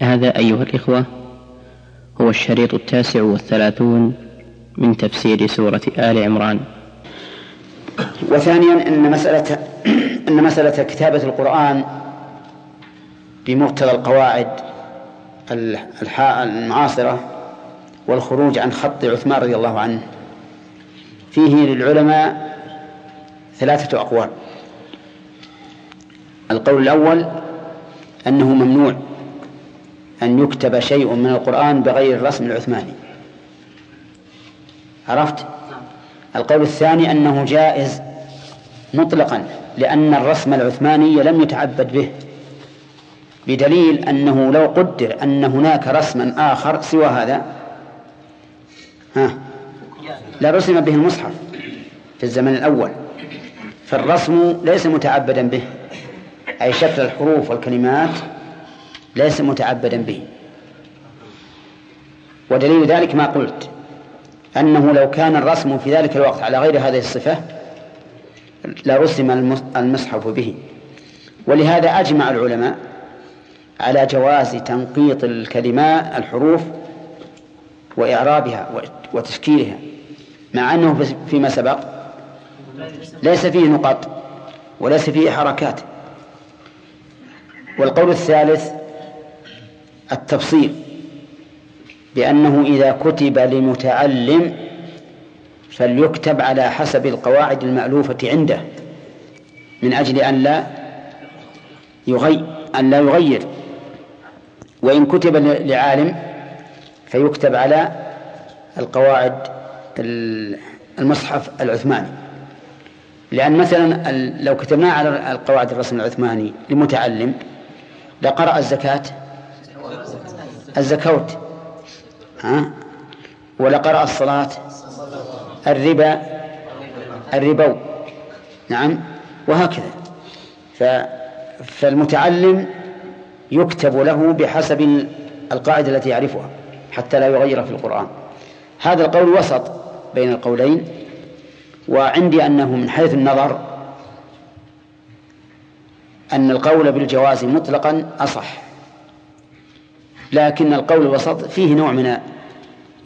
هذا أيها الإخوة هو الشريط التاسع والثلاثون من تفسير سورة آل عمران. وثانيا أن مسألة أن مسألة كتابة القرآن بمقتضى القواعد المعاصرة والخروج عن خط عثمان رضي الله عنه. فيه للعلماء ثلاثة أقوال. القول الأول أنه ممنوع أن يكتب شيء من القرآن بغير الرسم العثماني. عرفت؟ القول الثاني أنه جائز مطلقا لأن الرسم العثماني لم يتعبد به. بدليل أنه لو قدر أن هناك رسما آخر سوى هذا ها لرسم به المصحف في الزمن الأول. فالرسم ليس متعبدا به أي شكل الحروف والكلمات ليس متعبدا به. ودليل ذلك ما قلت أنه لو كان الرسم في ذلك الوقت على غير هذه الصفة لرسم المصحف به. ولهذا أجمع العلماء على جواز تنقيط الكلمات الحروف وإعرابها وتشكيلها مع أنه فيما سبق ليس فيه نقط وليس فيه حركات. والقول الثالث التفصيل بأنه إذا كتب لمتعلم فليكتب على حسب القواعد المألوفة عنده من أجل أن لا يغير أن لا يغير. وإن كتب لعالم فيكتب على القواعد المصحف العثماني. لأن مثلا لو كتبناه على القواعد الرسم العثماني لمتعلم لقرأ الزكاة الزكوت. ها؟ ولقرأ الصلاة. الربا. الربو. نعم. وهكذا. فالمتعلم يكتب له بحسب القاعدة التي يعرفها حتى لا يغير في القرآن. هذا القول وسط بين القولين وعندي أنه من حيث النظر أن القول بالجواز مطلقا أصح. لكن القول الوسط فيه نوع من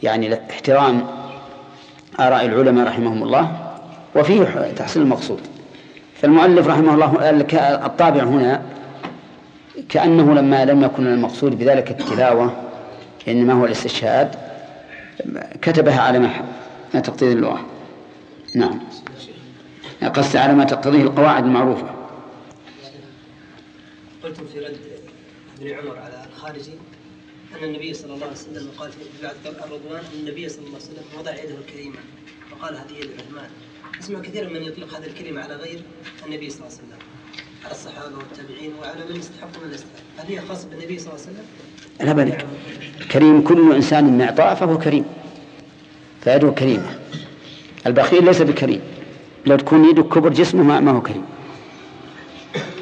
يعني احترام آراء العلماء رحمهم الله وفيه تحصيل المقصود. فالمؤلف رحمه الله الطابع هنا كأنه لما لم يكن المقصود بذلك التلاوة إنما هو الاستشهاد كتبها على ما تقتضي اللغة. نعم. قصد على ما تقتضيه القواعد المعروفة. قلتم في رد ابن عمر على الخارجي أن النبي صلى الله عليه وسلم قال في بعد الرضوان أن النبي صلى الله عليه وسلم وضع يده الكريمة وقال هذه يد الرحمن. اسمع كثيرا من يطلق هذه الكلمة على غير النبي صلى الله عليه وسلم على الصحابة والتابعين وعلى من يستحق من يستحق. هل هي خاصة بالنبي صلى الله عليه وسلم؟ لا بل كريم كل إنسان معطاء فهو كريم. فيده كريمة. البخيل ليس بكريم. لو تكون يده كبر جسمه ما هو كريم.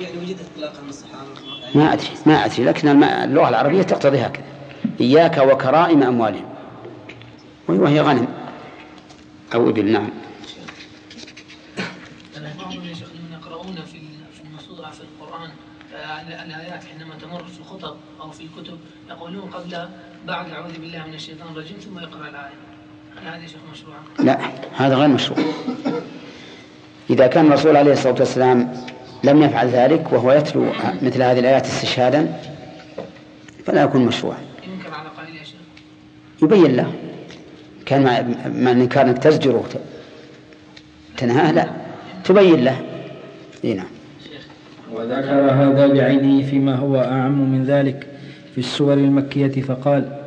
يعني وجدت اطلاقا من الصحابة ما أدري ما أدري لكن اللغة العربية تقتضي هكذا. إياك وكرائم أموالهم. وهي غنم. أو إبل نعم. القرآن الآيات حينما تمر في الخطب أو في الكتب يقولون قبل بعد أعوذ بالله من الشيطان الرجيم ثم يقرأ الآية. هل هذه شيخ مشروع؟ لا هذا غير مشروع. إذا كان الرسول عليه الصلاة والسلام لم يفعل ذلك وهو يتلو مثل هذه الآيات استشهادا فلا يكون مشروعا يبين له. كان مع ان كانك تزجره تنهاه لا. تبين له. إي نعم. وذكر هذا بعينه فيما هو أعم من ذلك في السور المكية فقال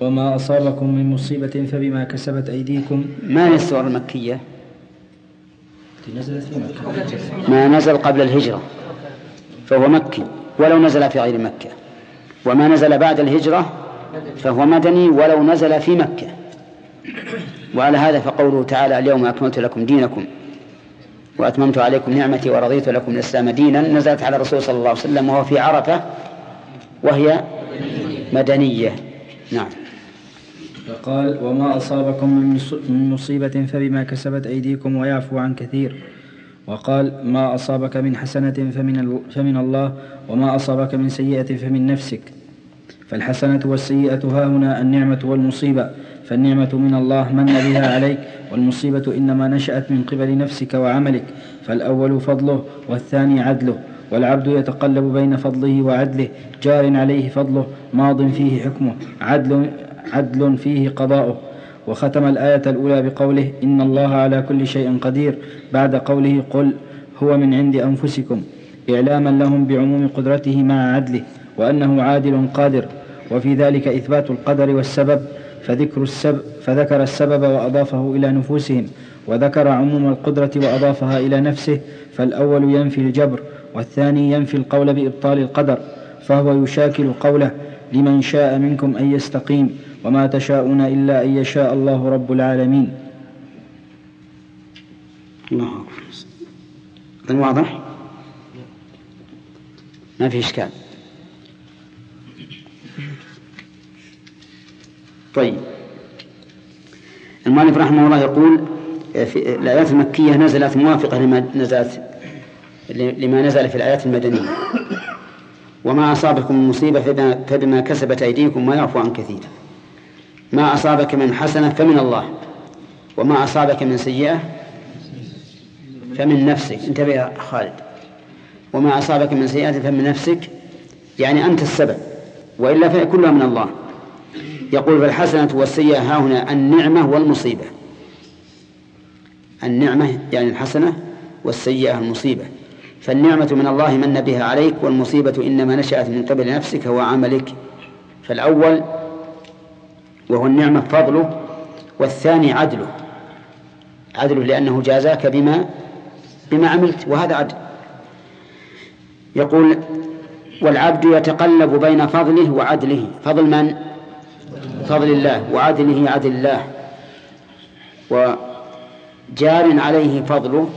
وما أصابكم من مصيبة فبما كسبت أيديكم؟ ما هي السور المكية؟ نزلت في مكة. ما نزل قبل الهجرة فهو مكي ولو نزل في غير مكة. وما نزل بعد الهجرة فهو مدني ولو نزل في مكة. وعلى هذا فقوله تعالى اليوم أكملت لكم دينكم وأتممت عليكم نعمتي ورضيت لكم الإسلام دينا نزلت على الرسول صلى الله عليه وسلم وهو في عرفة وهي مدنية. نعم. فقال وما أصابكم من مصيبة فبما كسبت أيديكم ويعفو عن كثير. وقال ما أصابك من حسنة فمن, فمن الله وما أصابك من سيئة فمن نفسك. فالحسنة والسيئة ها هنا النعمة والمصيبة فالنعمة من الله من بها عليك والمصيبة إنما نشأت من قبل نفسك وعملك فالأول فضله والثاني عدله والعبد يتقلب بين فضله وعدله جار عليه فضله ماض فيه حكمه عدل, عدل فيه قضاؤه. وختم الآية الأولى بقوله إن الله على كل شيء قدير بعد قوله قل هو من عند أنفسكم إعلاما لهم بعموم قدرته مع عدله وأنه عادل قادر. وفي ذلك إثبات القدر والسبب فذكر السبب فذكر السبب وأضافه إلى نفوسهم وذكر عموم القدرة وأضافها إلى نفسه فالأول ينفي الجبر والثاني ينفي القول بإبطال القدر فهو يشاكل قوله لمن شاء منكم أن يستقيم وما تشاءون إلا أن يشاء الله رب العالمين. الله أكبر. واضح؟ ما في إشكال. طيب. المؤلف رحمه الله يقول في الآيات المكية نزلت موافقة لما نزلت لما نزل في الآيات المدنية. وما أصابكم من مصيبة فبما كسبت أيديكم ويعفو عن كثير. ما أصابك من حسنة فمن الله وما أصابك من سيئة فمن نفسك. انتبه يا خالد. وما أصابك من سيئة فمن نفسك يعني أنت السبب وإلا فهي كلها من الله. يقول فالحسنة والسيئة ها هنا النعمة والمصيبة. النعمة يعني الحسنة والسيئة المصيبة. فالنعمة من الله من بها عليك والمصيبة إنما نشأت من قبل نفسك وعملك. فالأول وهو النعمة فضله والثاني عدله. عدله لأنه جازاك بما بما عملت وهذا عدل. يقول والعبد يتقلب بين فضله وعدله. فضل من؟ فضل الله وعدله عدل الله. وجار عليه فضله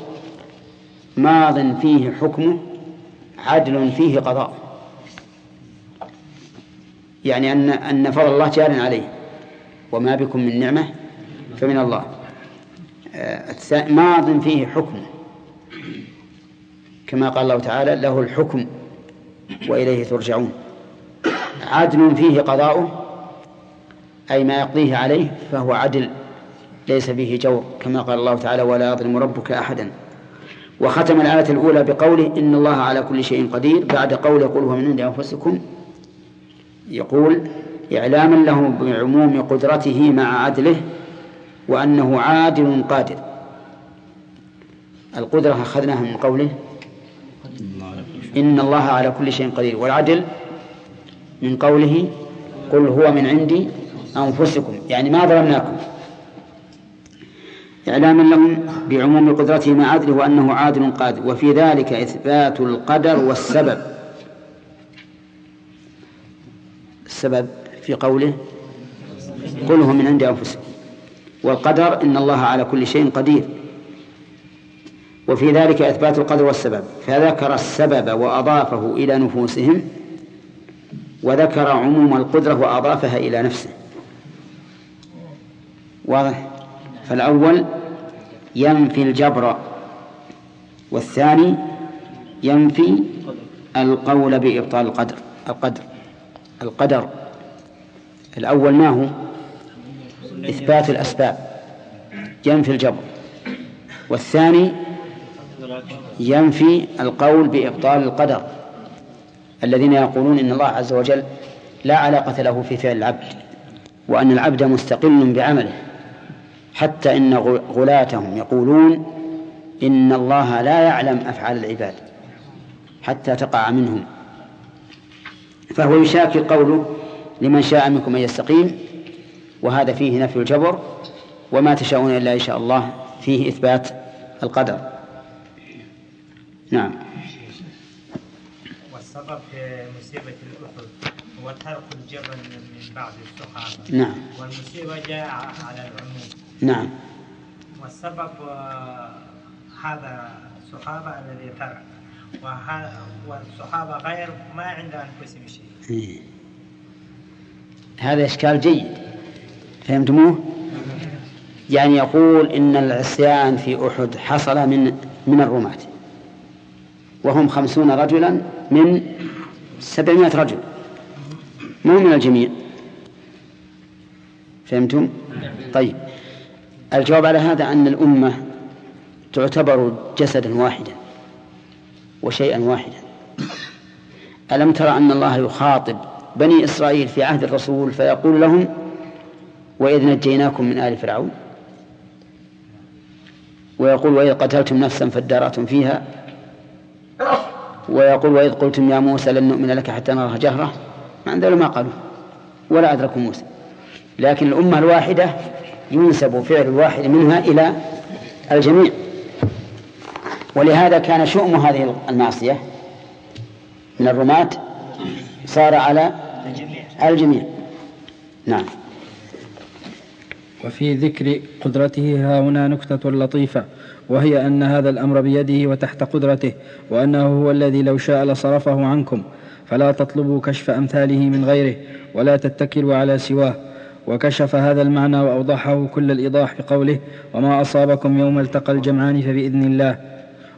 ماض فيه حكمه عدل فيه قضاء يعني أن أن فضل الله جار عليه. وما بكم من نعمة فمن الله. ماض فيه حكم. كما قال الله تعالى له الحكم وإليه ترجعون. عدل فيه قضاؤه أي ما يقضيه عليه فهو عدل ليس فيه جور كما قال الله تعالى ولا يظلم ربك أحدا. وختم الآية الأولى بقوله إن الله على كل شيء قدير. بعد قوله قل هو من عند أنفسكم. يقول إعلاما له بعموم قدرته مع عدله وأنه عادل قادر. القدرة أخذناها من قوله إن الله على كل شيء قدير. والعدل من قوله قل هو من عندي أنفسكم يعني ما ظلمناكم. إعلاما لهم بعموم قدرته مع عدله وأنه عادل قادر وفي ذلك إثبات القدر والسبب. السبب في قوله قل من عند أنفسكم. والقدر إن الله على كل شيء قدير. وفي ذلك إثبات القدر والسبب. فذكر السبب وأضافه إلى نفوسهم وذكر عموم القدرة وأضافها إلى نفسه. واضح؟ فالأول ينفي الجبر والثاني ينفي القول بإبطال القدر. القدر. القدر. الأول ما هو؟ إثبات الأسباب. ينفي الجبر. والثاني ينفي القول بإبطال القدر. الذين يقولون إن الله عز وجل لا علاقة له في فعل العبد وأن العبد مستقل بعمله. حتى إن غلاتهم يقولون إن الله لا يعلم أفعال العباد حتى تقع منهم. فهو يشاكل قوله لمن شاء منكم أن يستقيم وهذا فيه نفي الجبر وما تشاءون إلا إن شاء الله فيه إثبات القدر. نعم. والسبب في مصيبة الأحد هو ترك الجبل من بعض الصحابة نعم. والمصيبة جاء على العموم. نعم. والسبب هذا الصحابة الذي ترك. والصحابة غير ما عند أنفسهم شيء. إيه. هذا إشكال جيد. فهمتموه؟ يعني يقول إن العصيان في أحد حصل من من الرماة. وهم خمسون رجلا من سبعمائة رجل. مو من الجميع. فهمتم؟ طيب. الجواب على هذا أن الأمة تعتبر جسدا واحدا وشيئا واحدا. ألم ترى أن الله يخاطب بني إسرائيل في عهد الرسول فيقول لهم وإذ نجيناكم من آل فرعون ويقول وإذ قتلتم نفسا فادارأتم فيها ويقول وإذ قلتم يا موسى لن نؤمن لك حتى نرى جهرة ما عندنا ما قالوا ولا أدركوا موسى لكن الأمة الواحدة ينسب فعل الواحد منها إلى الجميع. ولهذا كان شؤم هذه المعصية من الرماة صار على الجميع. نعم. وفي ذكر قدرته ها هنا نكتة لطيفة وهي أن هذا الأمر بيده وتحت قدرته وأنه هو الذي لو شاء لصرفه عنكم فلا تطلبوا كشف أمثاله من غيره ولا تتكلوا على سواه. وكشف هذا المعنى وأوضحه كل الإيضاح بقوله وما أصابكم يوم التقى الجمعان فبإذن الله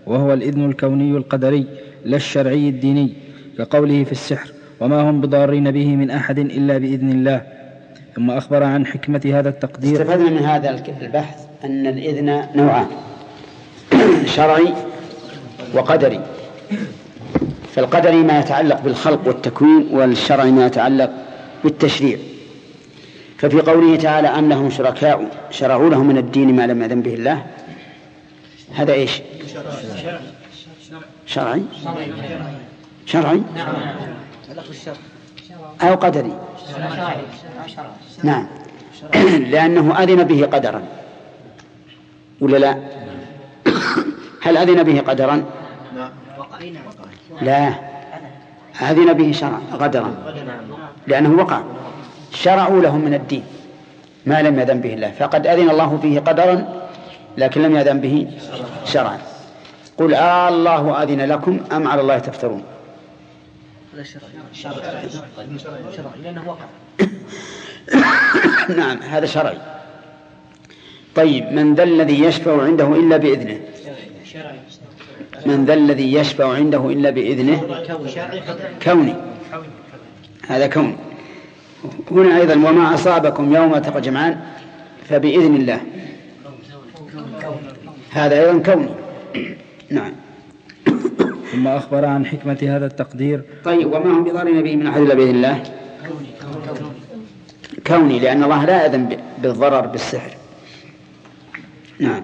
وهو الإذن الكوني القدري لا الشرعي الديني كقوله في السحر وما هم بضارين به من أحد إلا بإذن الله. ثم أخبر عن حكمة هذا التقدير. استفدنا من هذا البحث أن الإذن نوعان شرعي وقدري. فالقدري ما يتعلق بالخلق والتكوين والشرعي ما يتعلق بالتشريع. ففي قوله تعالى أنهم شركاء شرعوا له من الدين ما لم يأذن به الله. هذا إيش؟ شرعي؟ شرعي؟ أو قدري؟ نعم. لأنه أذن به قدرا. ولا لا؟ هل أذن به قدرا؟ لا. أذن به شرعا قدرا. لأنه وقع. شرعوا له من الدين ما لم يأذن به الله. فقد أذن الله فيه قدرا لكن لم يأذن به شرعا. قل آه الله أذن لكم أم على الله تفترون؟ نعم هذا شرعي. طيب من ذا الذي يشفع عنده إلا بإذنه؟ من ذا الذي يشفع عنده إلا بإذنه؟ كوني. هذا كوني. هنا أيضا وما أصابكم يوم التقى جمعان فبإذن الله. هذا أيضا كوني نعم. ثم أخبر عن حكمة هذا التقدير. طيب وما هم بضارين به من أحد إلا بإذن الله؟ كوني لأن الله لا يأذن بالضرر بالسحر. نعم.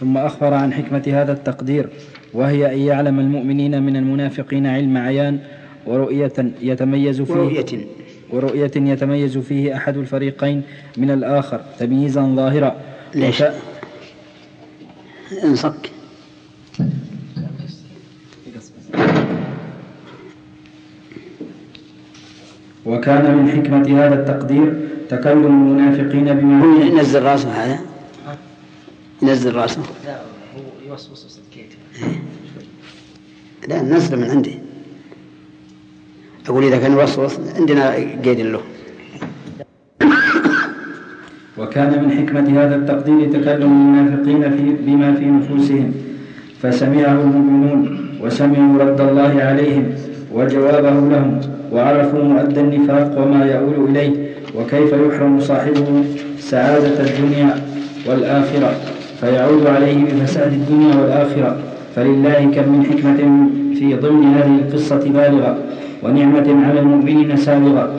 ثم أخبر عن حكمة هذا التقدير. وهي أن يعلم المؤمنين من المنافقين علم عيان ورؤية يتميز فيه. ورؤية. ورؤية يتميز فيه أحد الفريقين من الآخر تمييزا ظاهرا. ليش؟ انصك. وكان من حكمة هذا التقدير تكلم المنافقين بما هو ينزل راسه هذا؟ ينزل راسه. لا هو يوسوس كيف لا نزل من عندي. أقول إذا كان يوسوس عندنا قيد له. وكان من حكمة هذا التقدير تكلم المنافقين في بما في نفوسهم فسمعه المؤمنون وسمعوا رد الله عليهم وجوابه لهم وعرفوا مؤدى النفاق وما يؤول إليه وكيف يحرم صاحبه سعادة الدنيا والآخرة فيعود عليه بفساد الدنيا والآخرة. فلله كم من حكمة في ضمن هذه القصة بالغة. ونعمة على المؤمنين سابغة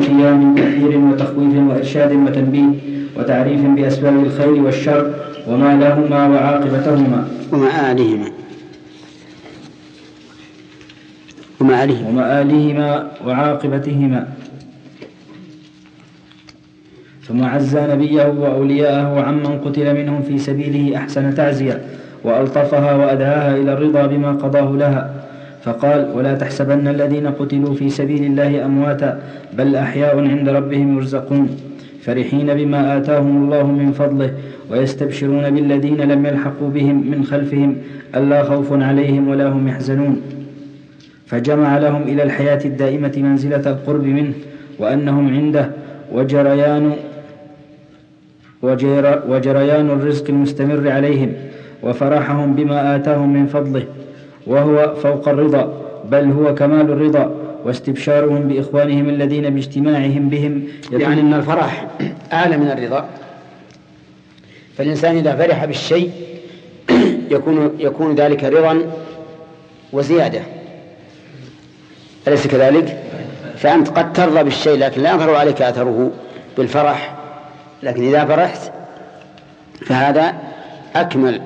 فيها من تحذير وتخويف وإرشاد وتنبيه وتعريف بأسباب الخير والشر وما لهما وعاقبتهما. ومآلهما ومآلهما ومآلهما وعاقبتهما. ثم عزى نبيه وأولياءه عمن قتل منهم في سبيله أحسن تعزية وألطفها وأدعاها إلى الرضا بما قضاه لها. فقال ولا تحسبن الذين قتلوا في سبيل الله أمواتا بل أحياء عند ربهم يرزقون فرحين بما آتاهم الله من فضله ويستبشرون بالذين لم يلحقوا بهم من خلفهم ألا خوف عليهم ولا هم يحزنون. فجمع لهم إلى الحياة الدائمة منزلة القرب منه وأنهم عنده وجريان وجر وجريان الرزق المستمر عليهم وفرحهم بما آتاهم من فضله وهو فوق الرضا بل هو كمال الرضا واستبشارهم بإخوانهم الذين باجتماعهم بهم. يعني أن الفرح أعلى من الرضا. فالإنسان إذا فرح بالشيء يكون يكون ذلك رضا وزيادة. أليس كذلك؟ فأنت قد ترضى بالشيء لكن لا يظهر عليك أثره بالفرح. لكن إذا فرحت فهذا أكمل.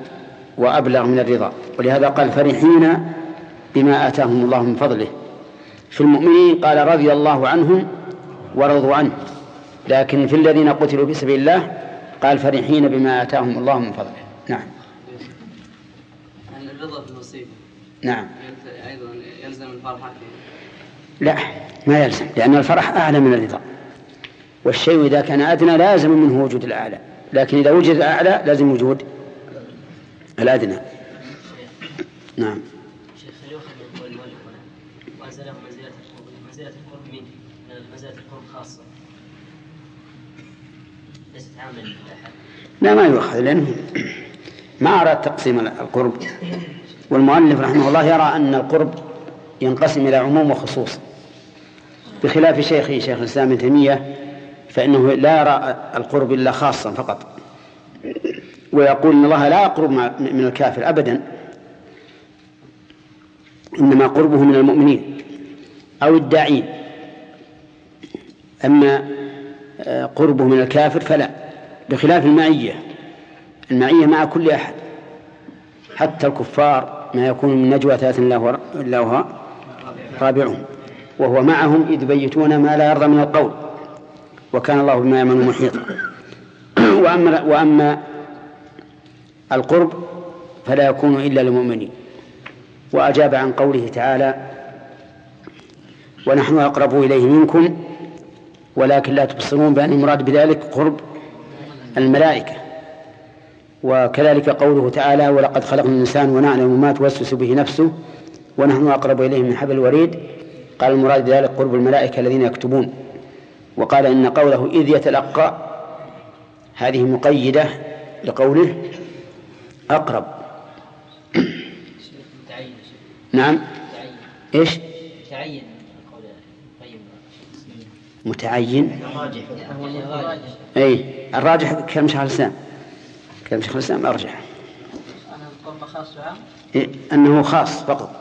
وأبلغ من الرضا. ولهذا قال فرحين بما آتاهم الله من فضله. في المؤمنين قال رضي الله عنهم ورضوا عنه. لكن في الذين قتلوا في سبيل الله قال فرحين بما آتاهم الله من فضله. نعم. الرضا بالمصيبة نعم. أيضا يلزم الفرحة لا ما يلزم لأن الفرح أعلى من الرضا. والشيء إذا كان أدنى لازم منه وجود الأعلى. لكن إذا وجد الأعلى لازم وجود الأدنى. نعم. شيخ هل يؤخذ من قول المؤلف هنا وأنزله منزلة القرب منزلة القرب من منزلة القرب خاصة ليست عامة لا ما يؤخذ لأنه ما أراد تقسيم القرب. والمؤلف رحمه الله يرى أن القرب ينقسم إلى عموم وخصوص. بخلاف شيخه شيخ الإسلام ابن تيمية فإنه لا يرى القرب إلا خاصا فقط. ويقول إن الله لا يقرب من الكافر أبدا إنما قربه من المؤمنين أو الداعين. أما آه، قربه من الكافر فلا بخلاف المعية. المعية مع كل أحد حتى الكفار ما يكون من نجوى ثلاث إلا هو رابعهم. وهو معهم إذ يبيتون ما لا يرضى من القول وكان الله بما يعملون محيطا. وأما وأما القرب فلا يكون إلا للمؤمنين وأجاب عن قوله تعالى ونحن أقرب إليه منكم ولكن لا تبصرون بأن المراد بذلك قرب الملائكة. وكذلك قوله تعالى ولقد خلقنا الإنسان ونعلم ما توسوس به نفسه ونحن أقرب إليه من حبل الوريد. قال المراد بذلك قرب الملائكة الذين يكتبون. وقال إن قوله إذ يتلقى هذه مقيدة لقوله أقرب. نعم. إيش؟ متعين متعين. اي الراجح كلام شيخ الإسلام. كلام شيخ الإسلام أرجح. إيه أنه خاص فقط.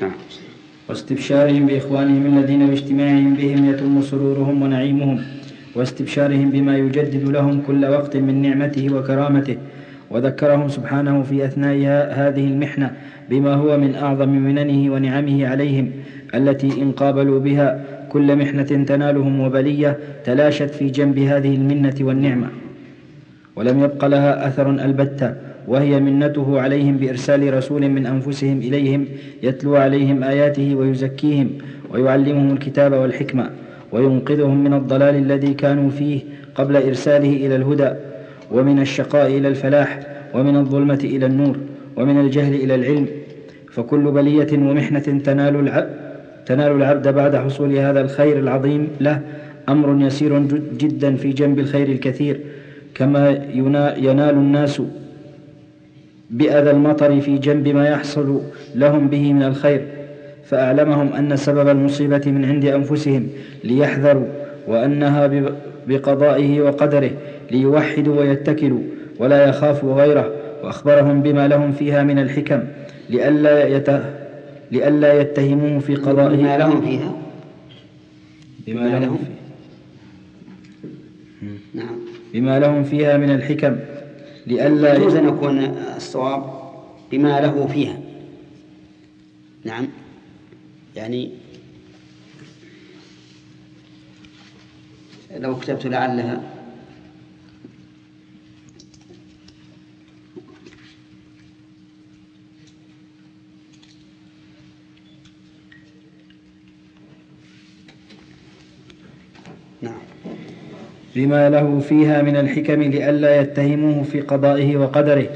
نعم. واستبشارهم بإخوانهم الذين باجتماعهم بهم يتم سرورهم ونعيمهم واستبشارهم بما يجدد لهم كل وقت من نعمته وكرامته. وذكرهم سبحانه في أثناء هذه المحنة بما هو من أعظم مننه ونعمه عليهم التي إن قابلوا بها كل محنة تنالهم وبلية تلاشت في جنب هذه المنة والنعمة. ولم يبق لها أثر البتة وهي منته عليهم بإرسال رسول من أنفسهم إليهم يتلو عليهم آياته ويزكيهم ويعلمهم الكتاب والحكمة وينقذهم من الضلال الذي كانوا فيه قبل إرساله إلى الهدى. ومن الشقاء إلى الفلاح ومن الظلمة إلى النور ومن الجهل إلى العلم. فكل بلية ومحنة تنال العبد تنال العبد بعد حصول هذا الخير العظيم له. أمر يسير جدا في جنب الخير الكثير. كما ينال الناس بأذى المطر في جنب ما يحصل لهم به من الخير. فأعلمهم أن سبب المصيبة من عند أنفسهم ليحذروا وأنها بقضائه وقدره. ليوحدوا ويتكلوا ولا يخافوا غيره وأخبرهم بما لهم فيها من الحكم لئلا يت... لئلا يتهموه في قضائه بما لهم فيها. بما لهم فيها. نعم. بما لهم فيها من الحكم لئلا يجوز أن يكون الصواب بما له فيها. نعم. يعني لو كتبت لعلها لما له فيها من الحكم لئلا يتهموه في قضائه وقدره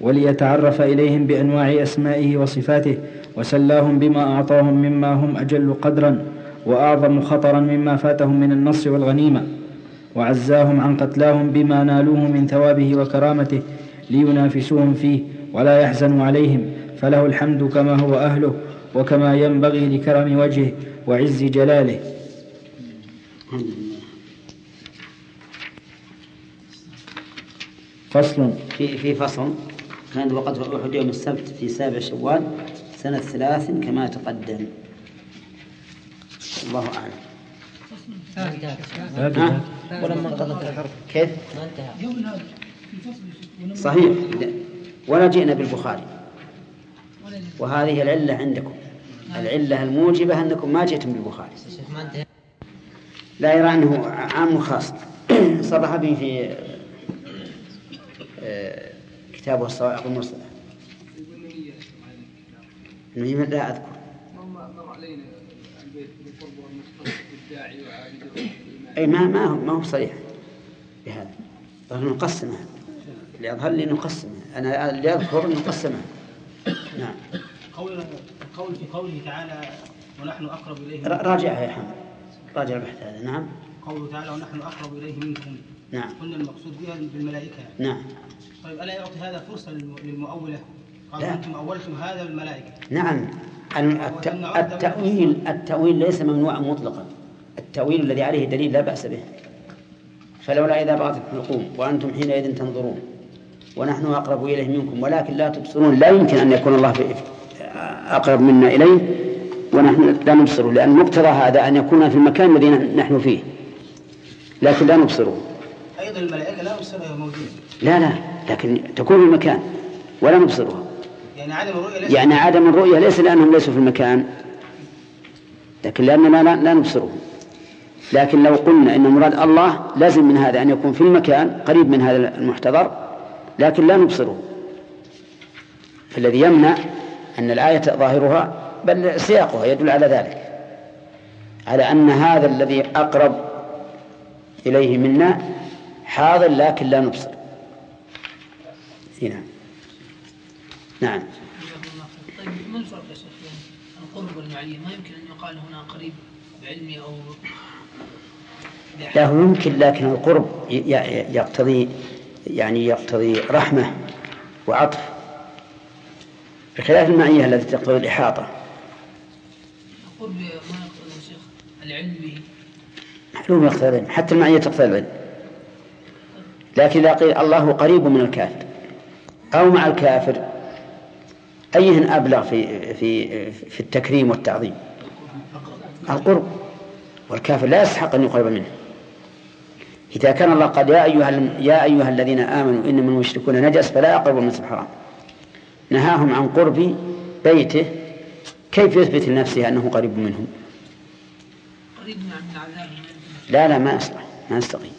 وليتعرف إليهم بأنواع أسمائه وصفاته وسلاهم بما أعطاهم مما هم أجل قدرا وأعظم خطرا مما فاتهم من النصر والغنيمة وعزاهم عن قتلاهم بما نالوه من ثوابه وكرامته لينافسوهم فيه ولا يحزنوا عليهم فله الحمد كما هو أهله وكما ينبغي لكرم وجهه وعز جلاله. فصل. في في فصل. كان وقد أحد يوم السبت في سابع شوال سنة ثلاث كما تقدم. الله أعلم. ها؟ ولما انقضت الحرب. كيف؟ صحيح. ولا جئنا بالبخاري. وهذه العلة عندكم. العلة الموجبة أنكم ما جئتم بالبخاري. لا يرى أنه عام خاص. صرح به في كتابه الصواعق المرسلة المهم لا أذكر. أي ما ما هو ما هو صريح بهذا. ظهر نقسمه. اللي أظهر لي نقسمه. أنا اللي أذكر نقسمه. نعم. قول القول في قوله تعالى ونحن أقرب إليه را- راجعها يا حمد. راجع البحث هذا. نعم. قوله تعالى ونحن أقرب إليه منكم. نعم. قلنا المقصود بها بالملائكة. نعم. طيب ألا يعطي هذا فرصة للم- للمؤولة؟ لا. قالوا أنتم أولتم هذا بالملائكه نعم. الت- التأويل التأويل ليس ممنوعا مطلقا. التأويل الذي عليه دليل لا بأس به. فلولا إذا بغت الحلقوم وأنتم حينئذ تنظرون ونحن أقرب إليه منكم ولكن لا تبصرون. لا يمكن أن يكون الله أقرب منا إليه ونحن لا نبصره لأن مقتضى هذا أن يكون في المكان الذي نحن فيه. لكن لا نبصره. أيضا الملائكة لا نبصرها موجوده لا لا لكن تكون في المكان ولا نبصرها. يعني عدم الرؤية ليس يعني عدم الرؤية ليس لأنهم ليسوا في المكان لكن لأننا لا, لا نبصره لكن لو قلنا إن مراد الله لازم من هذا أن يكون في المكان قريب من هذا المحتضر لكن لا نبصره الذي يمنع أن الآية ظاهرها بل سياقها يدل على ذلك على أن هذا الذي أقرب إليه منا حاضر لكن لا نبصر. هنا. نعم. طيب ما الفرق يا شيخ؟ بين القرب والمعية؟ ما يمكن أن يقال هنا قريب بعلمي أو لا هو يمكن لكن القرب يقتضي يعني يقتضي رحمة وعطف. بخلاف المعية التي تقتضي الإحاطة. القرب ما شيخ العلم. معلوم يقتضي العلم. حتى المعية تقتضي العلم. لكن إذا قيل الله قريب من الكافر أو مع الكافر أيهن أبلغ في في في التكريم والتعظيم؟ القرب. والكافر لا يستحق أن يقرب منه. إذا كان الله قال يا أيها يا أيها الذين آمنوا إنما المشركون نجس فلا يقربوا المسجد الحرام. نهاهم عن قرب بيته كيف يثبت لنفسه أنه قريب منهم قريب من من يمكن لا لا ما يصلح ما يستقيم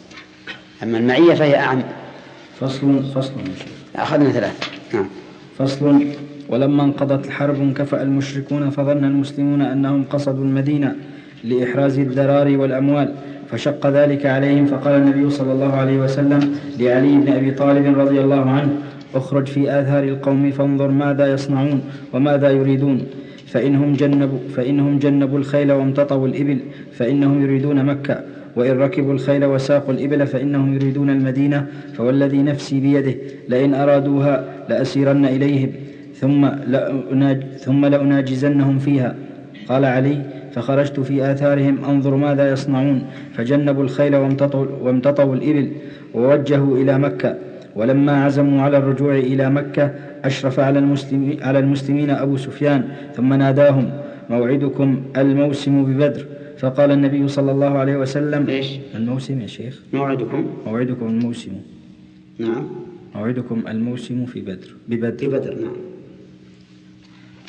أما المعية فهي أعم. فصل فصل. أخذنا ثلاث نعم. فصل. ولما انقضت الحرب انكفأ المشركون فظن المسلمون أنهم قصدوا المدينة لإحراز الذرار والأموال فشق ذلك عليهم فقال النبي صلى الله عليه وسلم لعلي بن أبي طالب رضي الله عنه اخرج في آثار القوم فانظر ماذا يصنعون وماذا يريدون فإنهم جنبوا فإنهم جنبوا الخيل وامتطوا الإبل فإنهم يريدون مكة. وإن ركبوا الخيل وساقوا الإبل فإنهم يريدون المدينة فوالذي نفسي بيده لئن أرادوها لأسيرن إليهم ثم لأناج ثم لأناجزنهم فيها. قال علي فخرجت في آثارهم أنظر ماذا يصنعون. فجنبوا الخيل وامتطوا, وامتطوا الإبل ووجهوا إلى مكة. ولما عزموا على الرجوع إلى مكة أشرف على المسلمين, على المسلمين أبو سفيان ثم ناداهم موعدكم الموسم ببدر. فقال النبي صلى الله عليه وسلم إيش؟ الموسم يا شيخ. موعدكم؟ موعدكم الموسم. نعم. موعدكم الموسم في بدر. ببدر. في بدر نعم.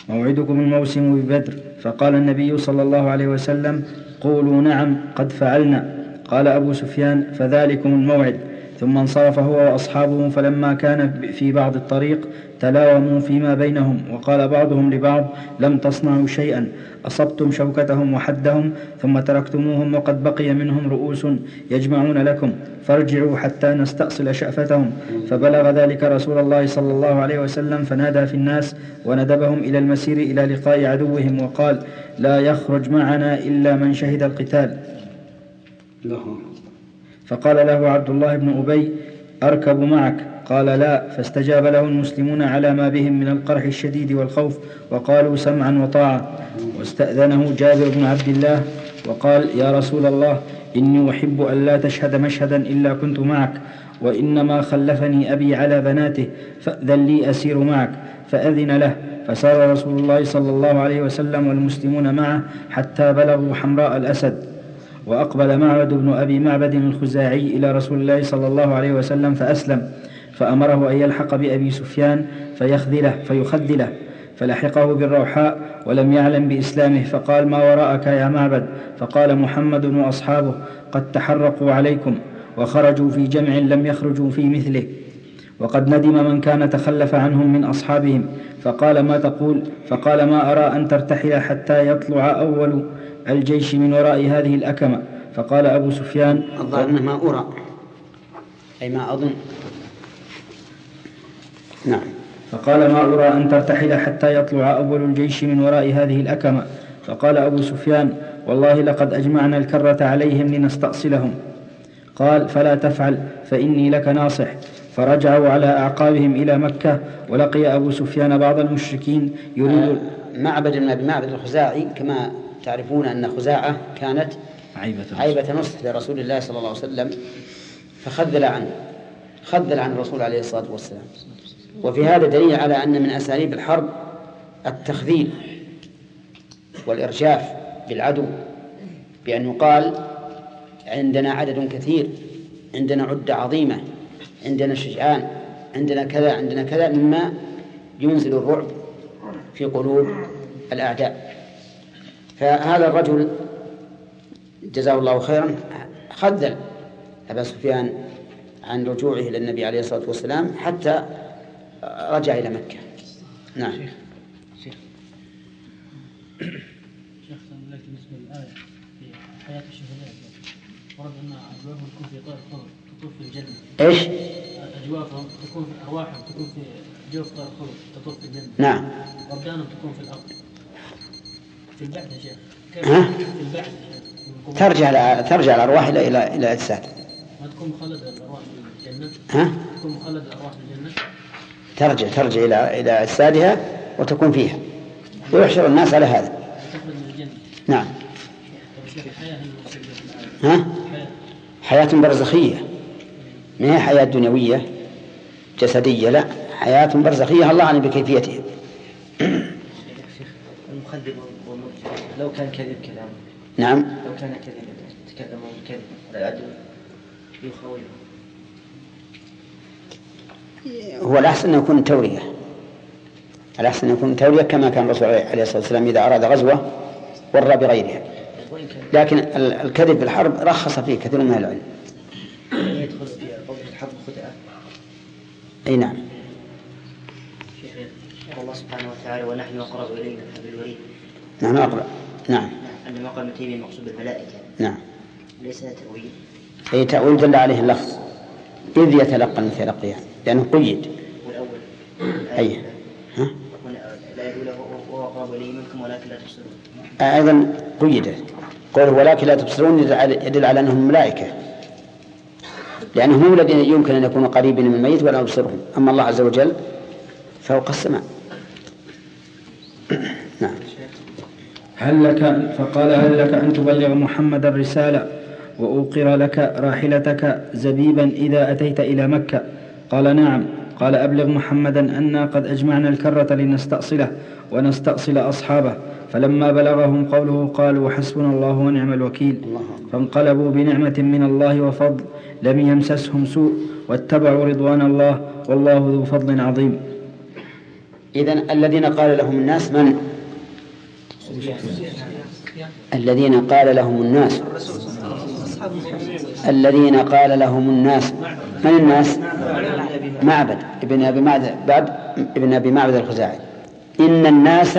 موعدكم الموسم ببدر فقال النبي صلى الله عليه وسلم قولوا نعم قد فعلنا. قال أبو سفيان فذلكم الموعد. ثم انصرف هو وأصحابه فلما كان في بعض الطريق تلاوموا فيما بينهم وقال بعضهم لبعض لم تصنعوا شيئا أصبتم شوكتهم وحدهم ثم تركتموهم وقد بقي منهم رؤوس يجمعون لكم فارجعوا حتى نستأصل شأفتهم. فبلغ ذلك رسول الله صلى الله عليه وسلم فنادى في الناس وندبهم إلى المسير إلى لقاء عدوهم وقال لا يخرج معنا إلا من شهد القتال. الله فقال له عبد الله بن أبي أركب معك. قال لا. فاستجاب له المسلمون على ما بهم من القرح الشديد والخوف وقالوا سمعا وطاعة. واستأذنه جابر بن عبد الله وقال يا رسول الله إني أحب أن لا تشهد مشهدا إلا كنت معك وإنما خلفني أبي على بناته فأذن لي أسير معك. فأذن له. فسار رسول الله صلى الله عليه وسلم والمسلمون معه حتى بلغوا حمراء الأسد. وأقبل معبد بن أبي معبد الخزاعي إلى رسول الله صلى الله عليه وسلم فأسلم فأمره أن يلحق بأبي سفيان فيخذله فيخذله فلحقه بالروحاء ولم يعلم بإسلامه فقال ما وراءك يا معبد؟ فقال محمد وأصحابه قد تحرقوا عليكم وخرجوا في جمع لم يخرجوا في مثله. وقد ندم من كان تخلف عنهم من أصحابهم. فقال ما تقول؟ فقال ما أرى أن ترتحل حتى يطلع أول الجيش من وراء هذه الأكمة. فقال أبو سفيان الظاهر ما أرى. أي ما أظن. نعم. فقال ما أرى أن ترتحل حتى يطلع أول الجيش من وراء هذه الأكمة. فقال أبو سفيان والله لقد أجمعنا الكرة عليهم لنستأصلهم. قال فلا تفعل فإني لك ناصح. فرجعوا على أعقابهم إلى مكة ولقي أبو سفيان بعض المشركين يريد آه، معبد بن أبي معبد الخزاعي كما تعرفون أن خزاعة كانت عيبة عيبة نصح لرسول الله صلى الله عليه وسلم فخذل عنه خذل عن الرسول عليه الصلاة والسلام. وفي هذا دليل على أن من أساليب الحرب التخذيل والإرجاف بالعدو بأن يقال عندنا عدد كثير عندنا عدة عظيمة. عندنا شجعان عندنا كذا عندنا كذا مما ينزل الرعب في قلوب الأعداء. فهذا الرجل جزاه الله خيرا خذل أبا سفيان عن رجوعه إلى النبي عليه الصلاة والسلام حتى رجع إلى مكة. نعم. شيخ شيخ. بالنسبة للآية في حياة الشهداء. ورد أن أجوافهم تكون في خضر تطوف في الجنة. إيش؟ أجوافهم تكون في أرواحهم تكون في جوف خضر تطوف في الجنة. نعم. وأبدانهم تكون في الأرض. في البعث يا شيخ. ها؟ في البعث ترجع ترجع الأرواح إلى إلى إلى أجساد. ما تكون مخلدة الأرواح في الجنة؟ ها؟ تكون مخلدة الأرواح في الجنة؟ ترجع ترجع إلى إلى أجسادها وتكون فيها. ويحشر الناس على هذا. نعم. ها؟ حياة. حياة برزخية. ما هي حياة دنيوية؟ جسدية؟ لا حياة برزخية. الله أعلم بكيفيتها. المخذب لو كان كذب كلامه. نعم. لو كان كذبا تكلم بالكذب العدو يخوفه هو الأحسن أن يكون تورية الأحسن أن يكون تورية كما كان الرسول عليه الصلاة والسلام إذا أراد غزوة ورى بغيرها. لكن ال- الكذب في الحرب رخص فيه كثير من العلم يدخل في قول الحرب خدعة أي نعم. الله سبحانه وتعالى ونحن أقرب إليه من حبل الوريد. نحن أقرأ نعم. أن مقام تيمية المقصود بالملائكة. نعم. ليس تأويل. أي تأويل دل عليه اللفظ. إذ يتلقى المتلقيان. لأنه قيد. والأول. أي. ها؟ لا يقول وهو أقرب إليه منكم ولكن لا تبصرون. أيضا قيدت قوله ولكن لا تبصرون يدل على- يدل على أنهم ملائكة. لأنهم هم الذين يمكن أن يكونوا قريبين من الميت ولا يبصرهم أما الله عز وجل فوق السماء. نعم. هل لك فقال هل لك أن تبلغ محمد الرسالة وأوقر لك راحلتك زبيبا إذا أتيت إلى مكة؟ قال نعم. قال أبلغ محمدا أنا قد أجمعنا الكرة لنستأصله ونستأصل أصحابه. فلما بلغهم قوله قالوا حسبنا الله ونعم الوكيل. فانقلبوا بنعمة من الله وفضل. لم يمسسهم سوء واتبعوا رضوان الله والله ذو فضل عظيم. إذن الذين قال لهم الناس من؟ الذين قال لهم الناس. الذين قال لهم الناس. من الناس؟ معبد. ابن أبي معبد. بعد ابن أبي معبد الخزاعي. إن الناس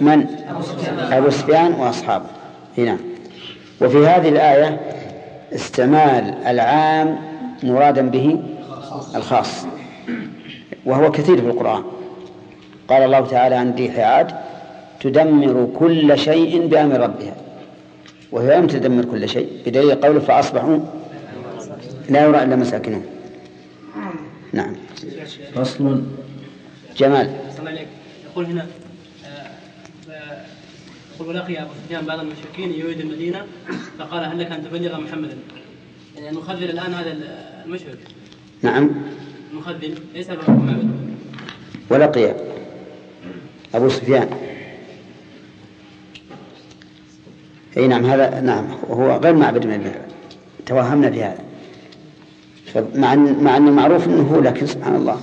من؟ أبو سفيان وأصحابه. هنا. وفي هذه الآية استعمال العام مرادا به الخاص وهو كثير في القرآن. قال الله تعالى عن ريح عاد تدمر كل شيء بأمر ربها. وهي لم تدمر كل شيء بدليل قوله فأصبحوا لا يرى إلا مساكنهم. نعم. فصل. جمال. يقول هنا يقول ولقي أبو سفيان بعض المشركين يريد المدينة فقال هل لك أن تبلغ محمدا؟ يعني المخذل الآن هذا المشرك. نعم. المخذل ليس معبد ولقي أبو سفيان. أي نعم هذا نعم هو غير معبد من المعبد. توهمنا في هذا. مع مع أنه معروف إنه هو لكن سبحان الله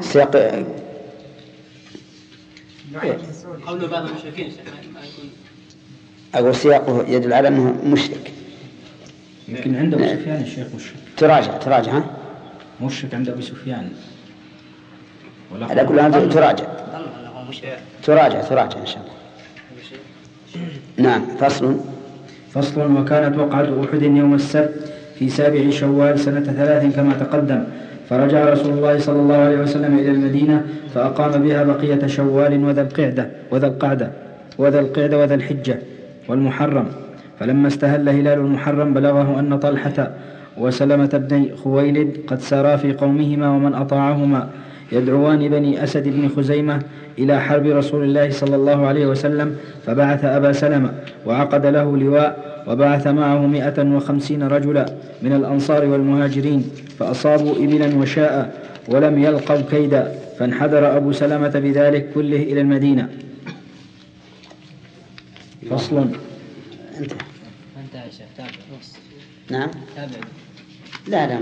سياق قول بعض المشركين أقول سياقه يدل على أنه مشرك. يمكن عند أبو سفيان الشيخ مشرك. تراجع تراجع ها؟ مشرك عند ابي سفيان. على كل حال تراجع. تراجع تراجع إن شاء الله. نعم فصل. فصل. وكانت وقعة أحد يوم السبت في سابع شوال سنة ثلاث كما تقدم. فرجع رسول الله صلى الله عليه وسلم إلى المدينة فأقام بها بقية شوال وذا القعدة وذا القعدة وذا القعدة وذا الحجة والمحرم. فلما استهل هلال المحرم بلغه أن طلحة وسلمة بن خويلد قد سارا في قومهما ومن أطاعهما يدعوان بني أسد بن خزيمة إلى حرب رسول الله صلى الله عليه وسلم فبعث أبا سلمة وعقد له لواء وبعث معه مئة وخمسين رجلا من الأنصار والمهاجرين فأصابوا إبلا وشاء ولم يلقوا كيدا فانحدر أبو سلمة بذلك كله إلى المدينة. فصل. أنت. أنت يا شيخ تابع. نعم. تابع. لا لا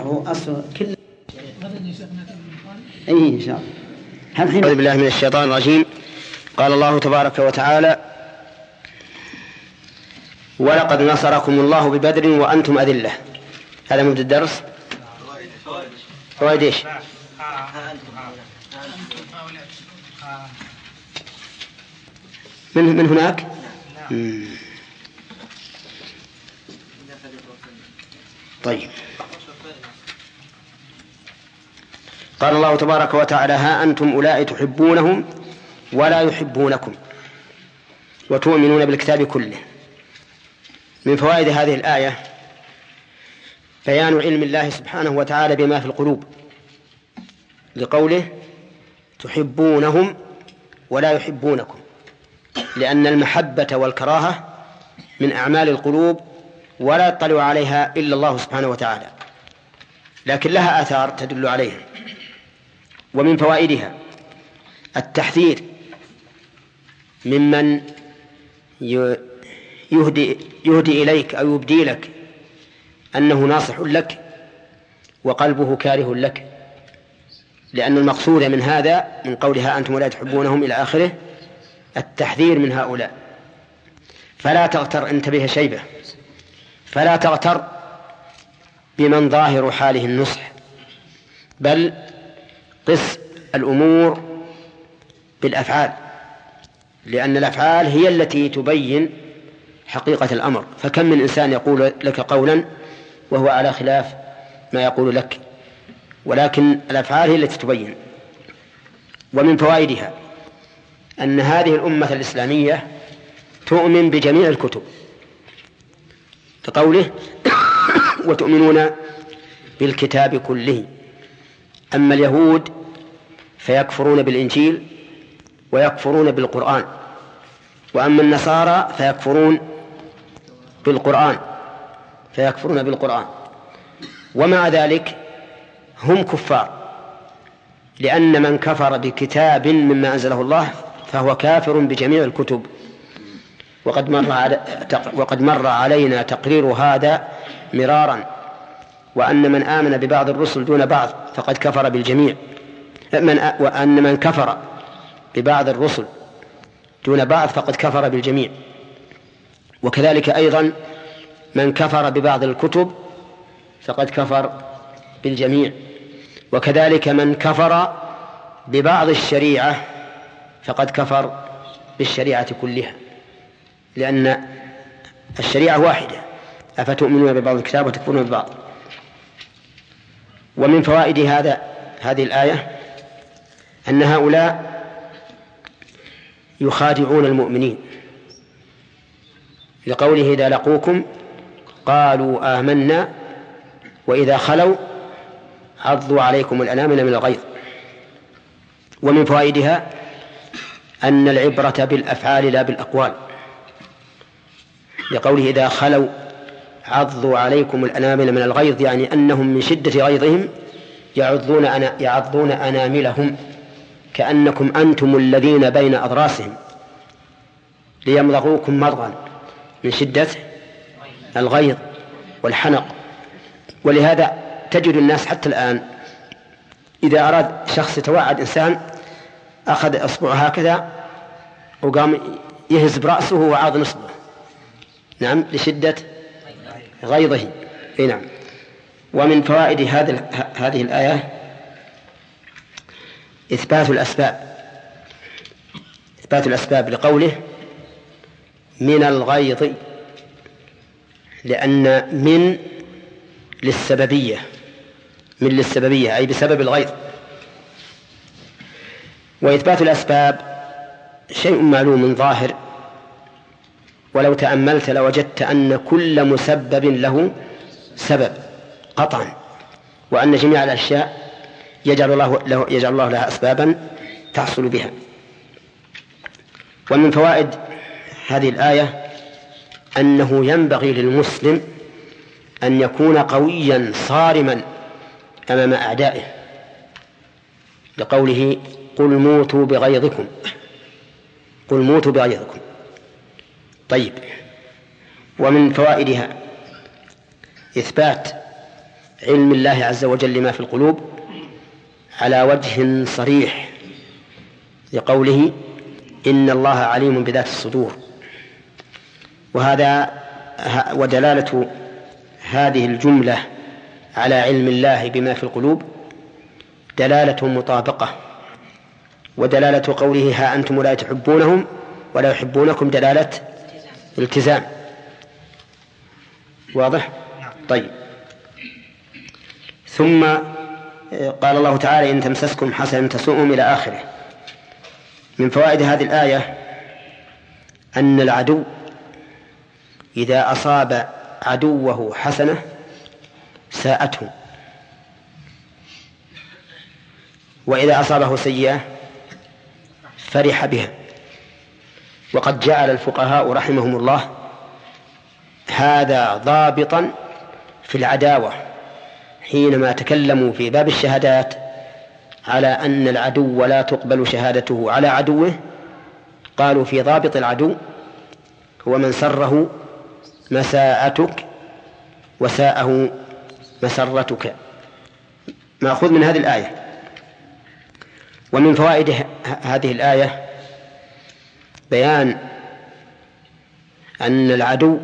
هو أصل كل. اي إن شاء الله. أعوذ بالله من الشيطان الرجيم. قال الله تبارك وتعالى ولقد نصركم الله ببدر وأنتم أذلة. هذا مبدأ الدرس. فوائد إيش؟ من من هناك؟ طيب. قال الله تبارك وتعالى ها أنتم أولئك تحبونهم ولا يحبونكم وتؤمنون بالكتاب كله. من فوائد هذه الآية بيان علم الله سبحانه وتعالى بما في القلوب لقوله تحبونهم ولا يحبونكم لأن المحبة والكراهة من أعمال القلوب ولا يطلع عليها إلا الله سبحانه وتعالى لكن لها آثار تدل عليها ومن فوائدها التحذير ممن يهدي, يهدي إليك أو يبدي لك أنه ناصح لك وقلبه كاره لك. لأن المقصود من هذا من قولها أنتم ولا تحبونهم إلى آخره التحذير من هؤلاء. فلا تغتر انتبه شيبة. فلا تغتر بمن ظاهر حاله النصح. بل قس الأمور بالأفعال لأن الأفعال هي التي تبين حقيقة الأمر. فكم من إنسان يقول لك قولا وهو على خلاف ما يقول لك؟ ولكن الأفعال هي التي تبين. ومن فوائدها أن هذه الأمة الإسلامية تؤمن بجميع الكتب. كقوله وتؤمنون بالكتاب كله. أما اليهود فيكفرون بالإنجيل ويكفرون بالقرآن. وأما النصارى فيكفرون بالقرآن فيكفرون بالقرآن. ومع ذلك هم كفار لأن من كفر بكتاب مما أنزله الله فهو كافر بجميع الكتب. وقد مر وقد مر علينا تقرير هذا مرارا وأن من آمن ببعض الرسل دون بعض فقد كفر بالجميع. من وأن من كفر ببعض الرسل دون بعض فقد كفر بالجميع. وكذلك أيضا من كفر ببعض الكتب فقد كفر بالجميع. وكذلك من كفر ببعض الشريعة فقد كفر بالشريعة كلها لأن الشريعة واحدة. أفتؤمنون ببعض الكتاب وتكفرون ببعض؟ ومن فوائد هذا هذه الآية أن هؤلاء يخادعون المؤمنين. لقوله إذا لقوكم قالوا آمنا وإذا خلوا عضوا عليكم الأنامل من الغيظ. ومن فوائدها أن العبرة بالأفعال لا بالأقوال. لقوله إذا خلوا عضوا عليكم الأنامل من الغيظ يعني أنهم من شدة غيظهم يعضون أنا يعضون أناملهم كأنكم أنتم الذين بين أضراسهم. ليمضغوكم مرضا. من شدة الغيظ والحنق. ولهذا تجد الناس حتى الآن إذا أراد شخص يتوعد إنسان أخذ إصبعه هكذا وقام يهز برأسه وعاض نصبه. نعم لشدة غيظه. أي نعم. ومن فوائد هذه الآية إثبات الأسباب. إثبات الأسباب لقوله من الغيظ لأن من للسببية من للسببية أي بسبب الغيظ. وإثبات الأسباب شيء معلوم ظاهر. ولو تأملت لوجدت أن كل مسبب له سبب قطعا. وأن جميع الأشياء يجعل الله له يجعل الله لها أسبابا تحصل بها. ومن فوائد هذه الآية أنه ينبغي للمسلم أن يكون قويا صارما أمام أعدائه لقوله قل موتوا بغيظكم قل موتوا بغيظكم. طيب ومن فوائدها إثبات علم الله عز وجل لما في القلوب على وجه صريح لقوله إن الله عليم بذات الصدور. وهذا ودلالة هذه الجملة على علم الله بما في القلوب دلالة مطابقة ودلالة قوله ها أنتم لا تحبونهم ولا يحبونكم دلالة التزام. واضح؟ طيب. ثم قال الله تعالى إن تمسسكم حسنة تسوءهم إلى آخره. من فوائد هذه الآية أن العدو إذا أصاب عدوه حسنة ساءته. وإذا أصابه سيئة فرح بها. وقد جعل الفقهاء رحمهم الله هذا ضابطا في العداوة حينما تكلموا في باب الشهادات على أن العدو لا تقبل شهادته على عدوه. قالوا في ضابط العدو هو من سره مساءتك وساءه مسرتك. مأخوذ من هذه الآية ومن فوائد هذه الآية بيان أن العدو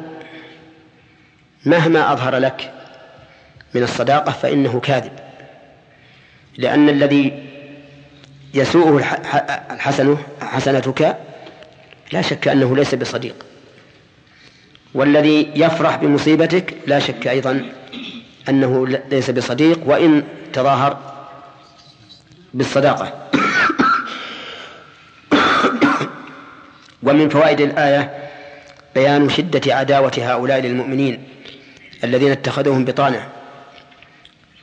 مهما أظهر لك من الصداقة فإنه كاذب. لأن الذي يسوءه الحسن حسنتك لا شك أنه ليس بصديق. والذي يفرح بمصيبتك لا شك أيضا أنه ليس بصديق وإن تظاهر بالصداقة. ومن فوائد الآية بيان شدة عداوة هؤلاء للمؤمنين الذين اتخذوهم بطانة.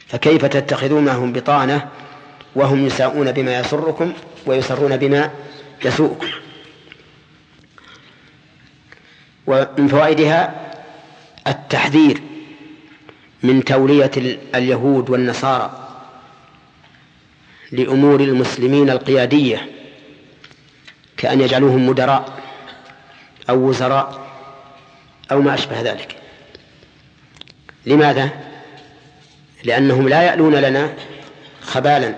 فكيف تتخذونهم بطانة وهم يساءون بما يسركم ويسرون بما يسوءكم؟ ومن فوائدها التحذير من تولية اليهود والنصارى لأمور المسلمين القيادية كأن يجعلوهم مدراء أو وزراء أو ما أشبه ذلك لماذا؟ لأنهم لا يألون لنا خبالا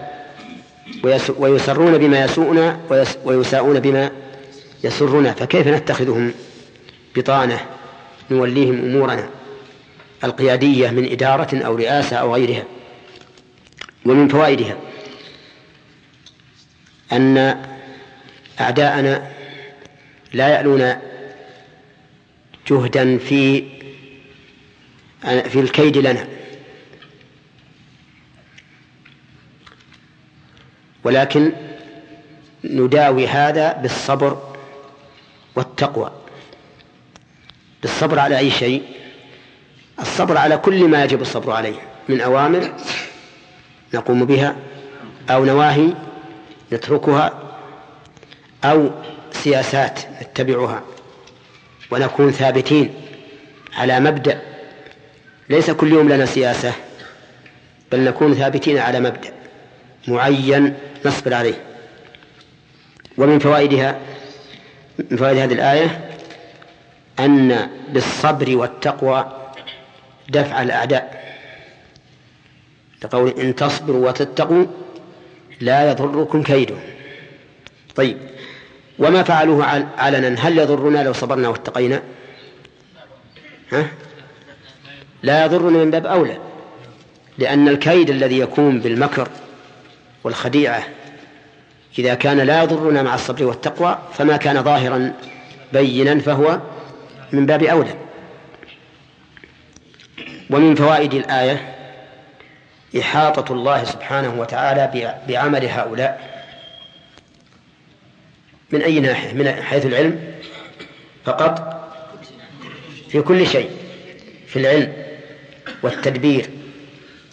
ويسرون بما يسوءنا ويساءون بما يسرنا فكيف نتخذهم بطانة نوليهم أمورنا القيادية من إدارة أو رئاسة أو غيرها ومن فوائدها أن أعداءنا لا يألون جهدا في في الكيد لنا. ولكن نداوي هذا بالصبر والتقوى. بالصبر على أي شيء؟ الصبر على كل ما يجب الصبر عليه. من أوامر نقوم بها أو نواهي نتركها أو سياسات نتبعها. ونكون ثابتين على مبدأ. ليس كل يوم لنا سياسة بل نكون ثابتين على مبدأ معين نصبر عليه. ومن فوائدها من فوائد هذه الآية أن بالصبر والتقوى دفع الأعداء تقول إن تصبروا وتتقوا لا يضركم كيدهم. طيب وما فعلوه علنا؟ هل يضرنا لو صبرنا واتقينا؟ ها؟ لا يضرنا من باب أولى لأن الكيد الذي يكون بالمكر والخديعة إذا كان لا يضرنا مع الصبر والتقوى فما كان ظاهرا بينا فهو من باب أولى. ومن فوائد الآية إحاطة الله سبحانه وتعالى بعمل هؤلاء. من أي ناحية؟ من حيث العلم؟ فقط في كل شيء في العلم والتدبير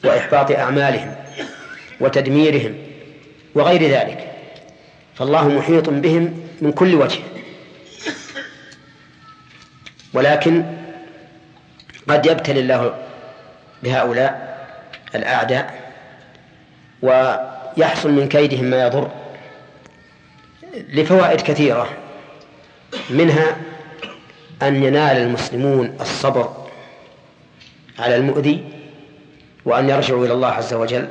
وإحباط أعمالهم وتدميرهم وغير ذلك. فالله محيط بهم من كل وجه. ولكن قد يبتلي الله بهؤلاء الأعداء ويحصل من كيدهم ما يضر لفوائد كثيرة منها أن ينال المسلمون الصبر على المؤذي وأن يرجعوا إلى الله عز وجل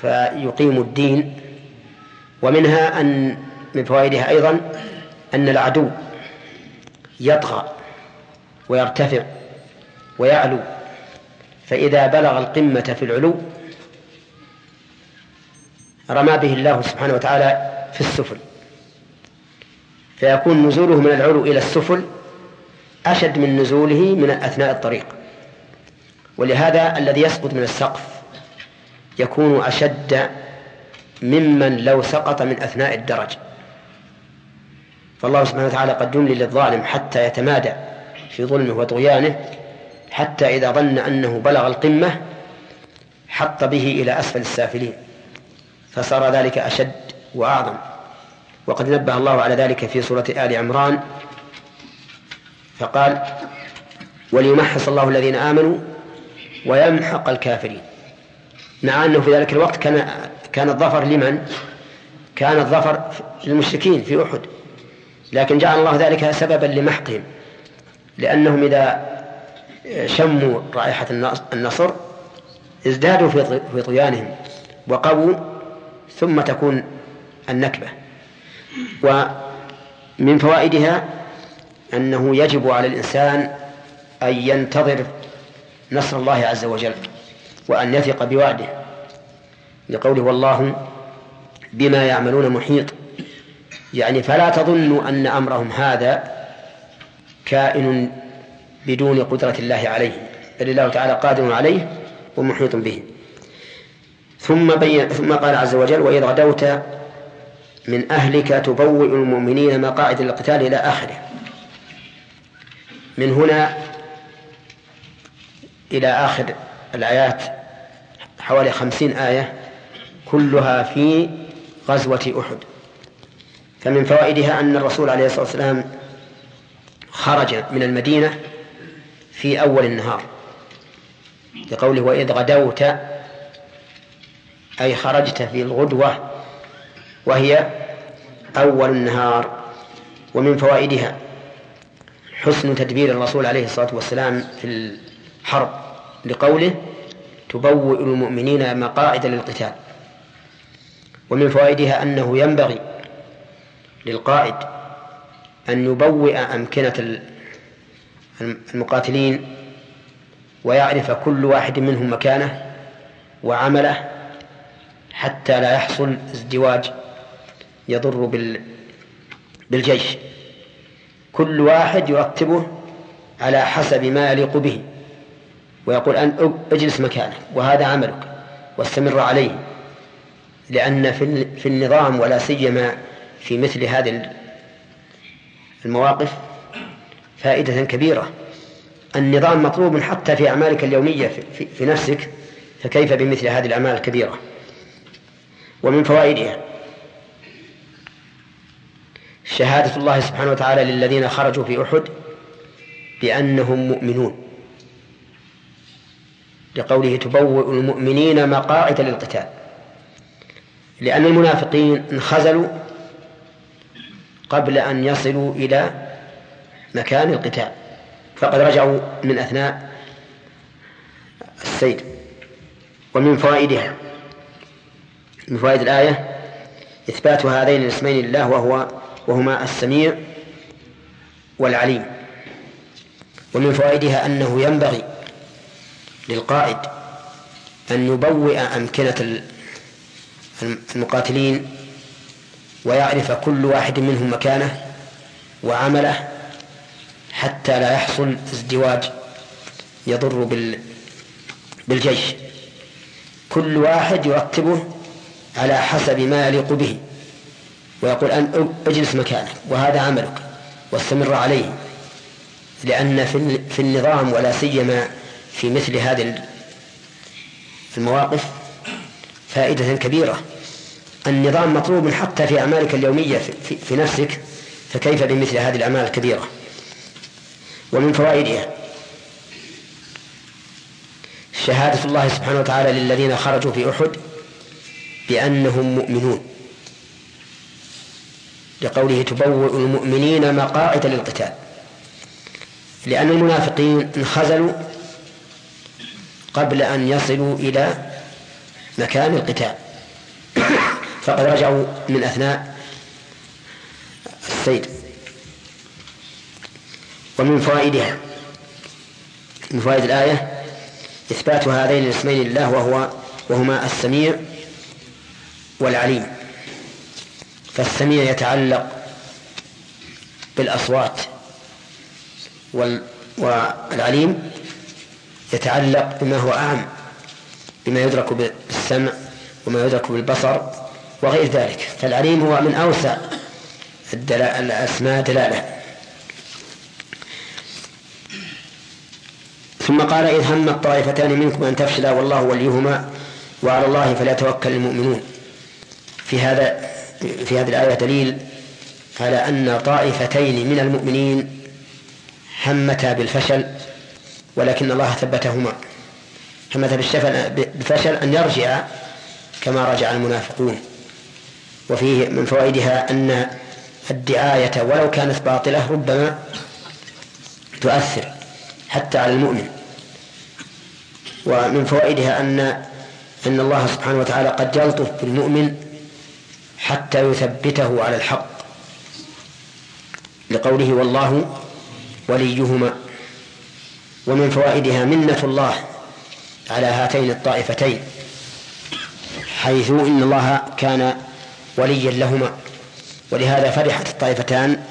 فيقيموا الدين ومنها أن من فوائدها أيضا أن العدو يطغى ويرتفع ويعلو فإذا بلغ القمة في العلو رمى به الله سبحانه وتعالى في السفل فيكون نزوله من العلو إلى السفل أشد من نزوله من أثناء الطريق. ولهذا الذي يسقط من السقف يكون أشد ممن لو سقط من أثناء الدرج. فالله سبحانه وتعالى قد يملي للظالم حتى يتمادى في ظلمه وطغيانه حتى إذا ظن أنه بلغ القمة حط به إلى أسفل السافلين فصار ذلك أشد وأعظم. وقد نبه الله على ذلك في سورة آل عمران فقال وليمحص الله الذين آمنوا ويمحق الكافرين. مع أنه في ذلك الوقت كان كان الظفر لمن؟ كان الظفر للمشركين في أحد. لكن جعل الله ذلك سببا لمحقهم. لأنهم إذا شموا رائحة النصر ازدادوا في طغيانهم وقووا ثم تكون النكبة. ومن فوائدها أنه يجب على الإنسان أن ينتظر نصر الله عز وجل وأن يثق بوعده. لقوله والله بما يعملون محيط. يعني فلا تظنوا أن أمرهم هذا كائن بدون قدرة الله عليه بل الله تعالى قادر عليه ومحيط به. ثم بين ثم قال عز وجل وإذ غدوت من أهلك تبوئ المؤمنين مقاعد للقتال إلى آخره. من هنا إلى آخر الآيات حوالي خمسين آية كلها في غزوة أحد. فمن فوائدها أن الرسول عليه الصلاة والسلام خرج من المدينة في أول النهار لقوله وإذ غدوت أي خرجت في الغدوة وهي أول النهار. ومن فوائدها حسن تدبير الرسول عليه الصلاة والسلام في الحرب لقوله تبوئ المؤمنين مقاعد للقتال ومن فوائدها أنه ينبغي للقائد أن يبوئ أمكنة المقاتلين ويعرف كل واحد منهم مكانه وعمله حتى لا يحصل ازدواج يضر بالجيش. كل واحد يرتبه على حسب ما يليق به ويقول أن اجلس مكانك وهذا عملك واستمر عليه لأن في النظام ولا سيما في مثل هذه المواقف فائدة كبيرة. النظام مطلوب حتى في أعمالك اليومية في, نفسك فكيف بمثل هذه الأعمال الكبيرة؟ ومن فوائدها شهادة الله سبحانه وتعالى للذين خرجوا في أحد بأنهم مؤمنون. لقوله تبوئ المؤمنين مقاعد للقتال. لأن المنافقين انخزلوا قبل أن يصلوا إلى مكان القتال. فقد رجعوا من أثناء السير ومن فوائدها. من فوائد الآية إثبات هذين الاسمين لله وهو وهما السميع والعليم. ومن فوائدها أنه ينبغي للقائد أن يبوئ أمكنة المقاتلين ويعرف كل واحد منهم مكانه وعمله حتى لا يحصل ازدواج يضر بالجيش. كل واحد يرتبه على حسب ما يليق به ويقول أن اجلس مكانك وهذا عملك واستمر عليه. لأن في النظام ولا سيما في مثل هذه المواقف فائدة كبيرة. النظام مطلوب حتى في أعمالك اليومية في, نفسك فكيف بمثل هذه الأعمال الكبيرة؟ ومن فوائدها شهادة الله سبحانه وتعالى للذين خرجوا في أحد بأنهم مؤمنون. لقوله تبوئ المؤمنين مقاعد للقتال. لأن المنافقين انخزلوا قبل أن يصلوا إلى مكان القتال. فقد رجعوا من أثناء السير ومن فوائدها من فوائد الآية إثبات هذين الاسمين لله وهو وهما السميع والعليم. فالسميع يتعلق بالأصوات والعليم يتعلق بما هو أعم بما يدرك بالسمع وما يدرك بالبصر وغير ذلك. فالعليم هو من أوسع الأسماء دلالة. ثم قال إذ هم الطائفتان منكم أن تفشلا والله وليهما وعلى الله فليتوكل المؤمنون. في هذا في هذه الآية دليل على أن طائفتين من المؤمنين همتا بالفشل ولكن الله ثبتهما. همتا بالفشل أن يرجع كما رجع المنافقون. وفيه من فوائدها أن الدعاية ولو كانت باطلة ربما تؤثر حتى على المؤمن. ومن فوائدها أن أن الله سبحانه وتعالى قد يلطف بالمؤمن حتى يثبته على الحق. لقوله والله وليهما. ومن فوائدها منة الله على هاتين الطائفتين حيث إن الله كان وليا لهما. ولهذا فرحت الطائفتان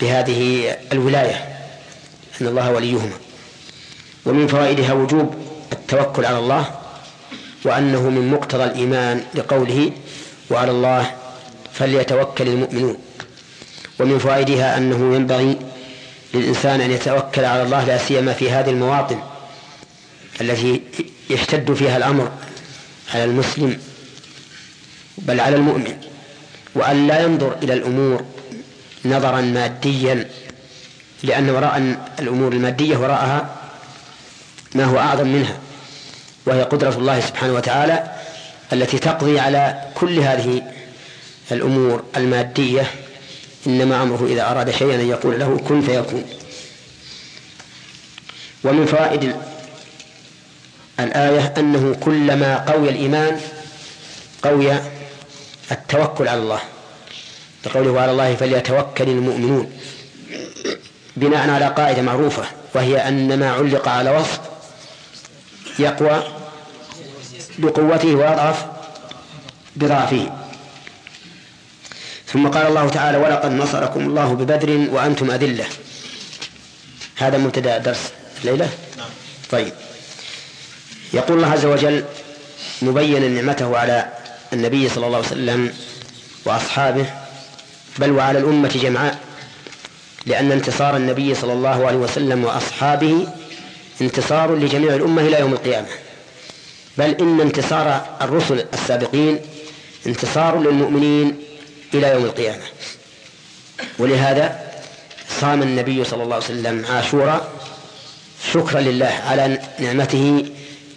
بهذه الولاية أن الله وليهما. ومن فوائدها وجوب التوكل على الله وأنه من مقتضى الإيمان لقوله وعلى الله فليتوكل المؤمنون ومن فوائدها أنه ينبغي للإنسان أن يتوكل على الله لا سيما في هذه المواطن التي يشتد فيها الأمر على المسلم بل على المؤمن وأن لا ينظر إلى الأمور نظرا ماديا لأن وراء الأمور المادية وراءها ما هو أعظم منها وهي قدرة الله سبحانه وتعالى التي تقضي على كل هذه الأمور المادية إنما أمره إذا أراد شيئا أن يقول له كن فيكون. ومن فوائد الآية أنه كلما قوي الإيمان قوي التوكل على الله. لقوله على الله فليتوكل المؤمنون بناء على قاعدة معروفة وهي أن ما علق على وصف يقوى بقوته ويضعف بضعفه. ثم قال الله تعالى ولقد نصركم الله ببدر وأنتم أذلة هذا مبتدأ درس الليلة؟ طيب. يقول الله عز وجل مبينا نعمته على النبي صلى الله عليه وسلم وأصحابه بل وعلى الأمة جمعاء لأن انتصار النبي صلى الله عليه وسلم وأصحابه انتصار لجميع الأمة إلى يوم القيامة. بل إن انتصار الرسل السابقين انتصار للمؤمنين إلى يوم القيامة. ولهذا صام النبي صلى الله عليه وسلم عاشوراء شكرا لله على نعمته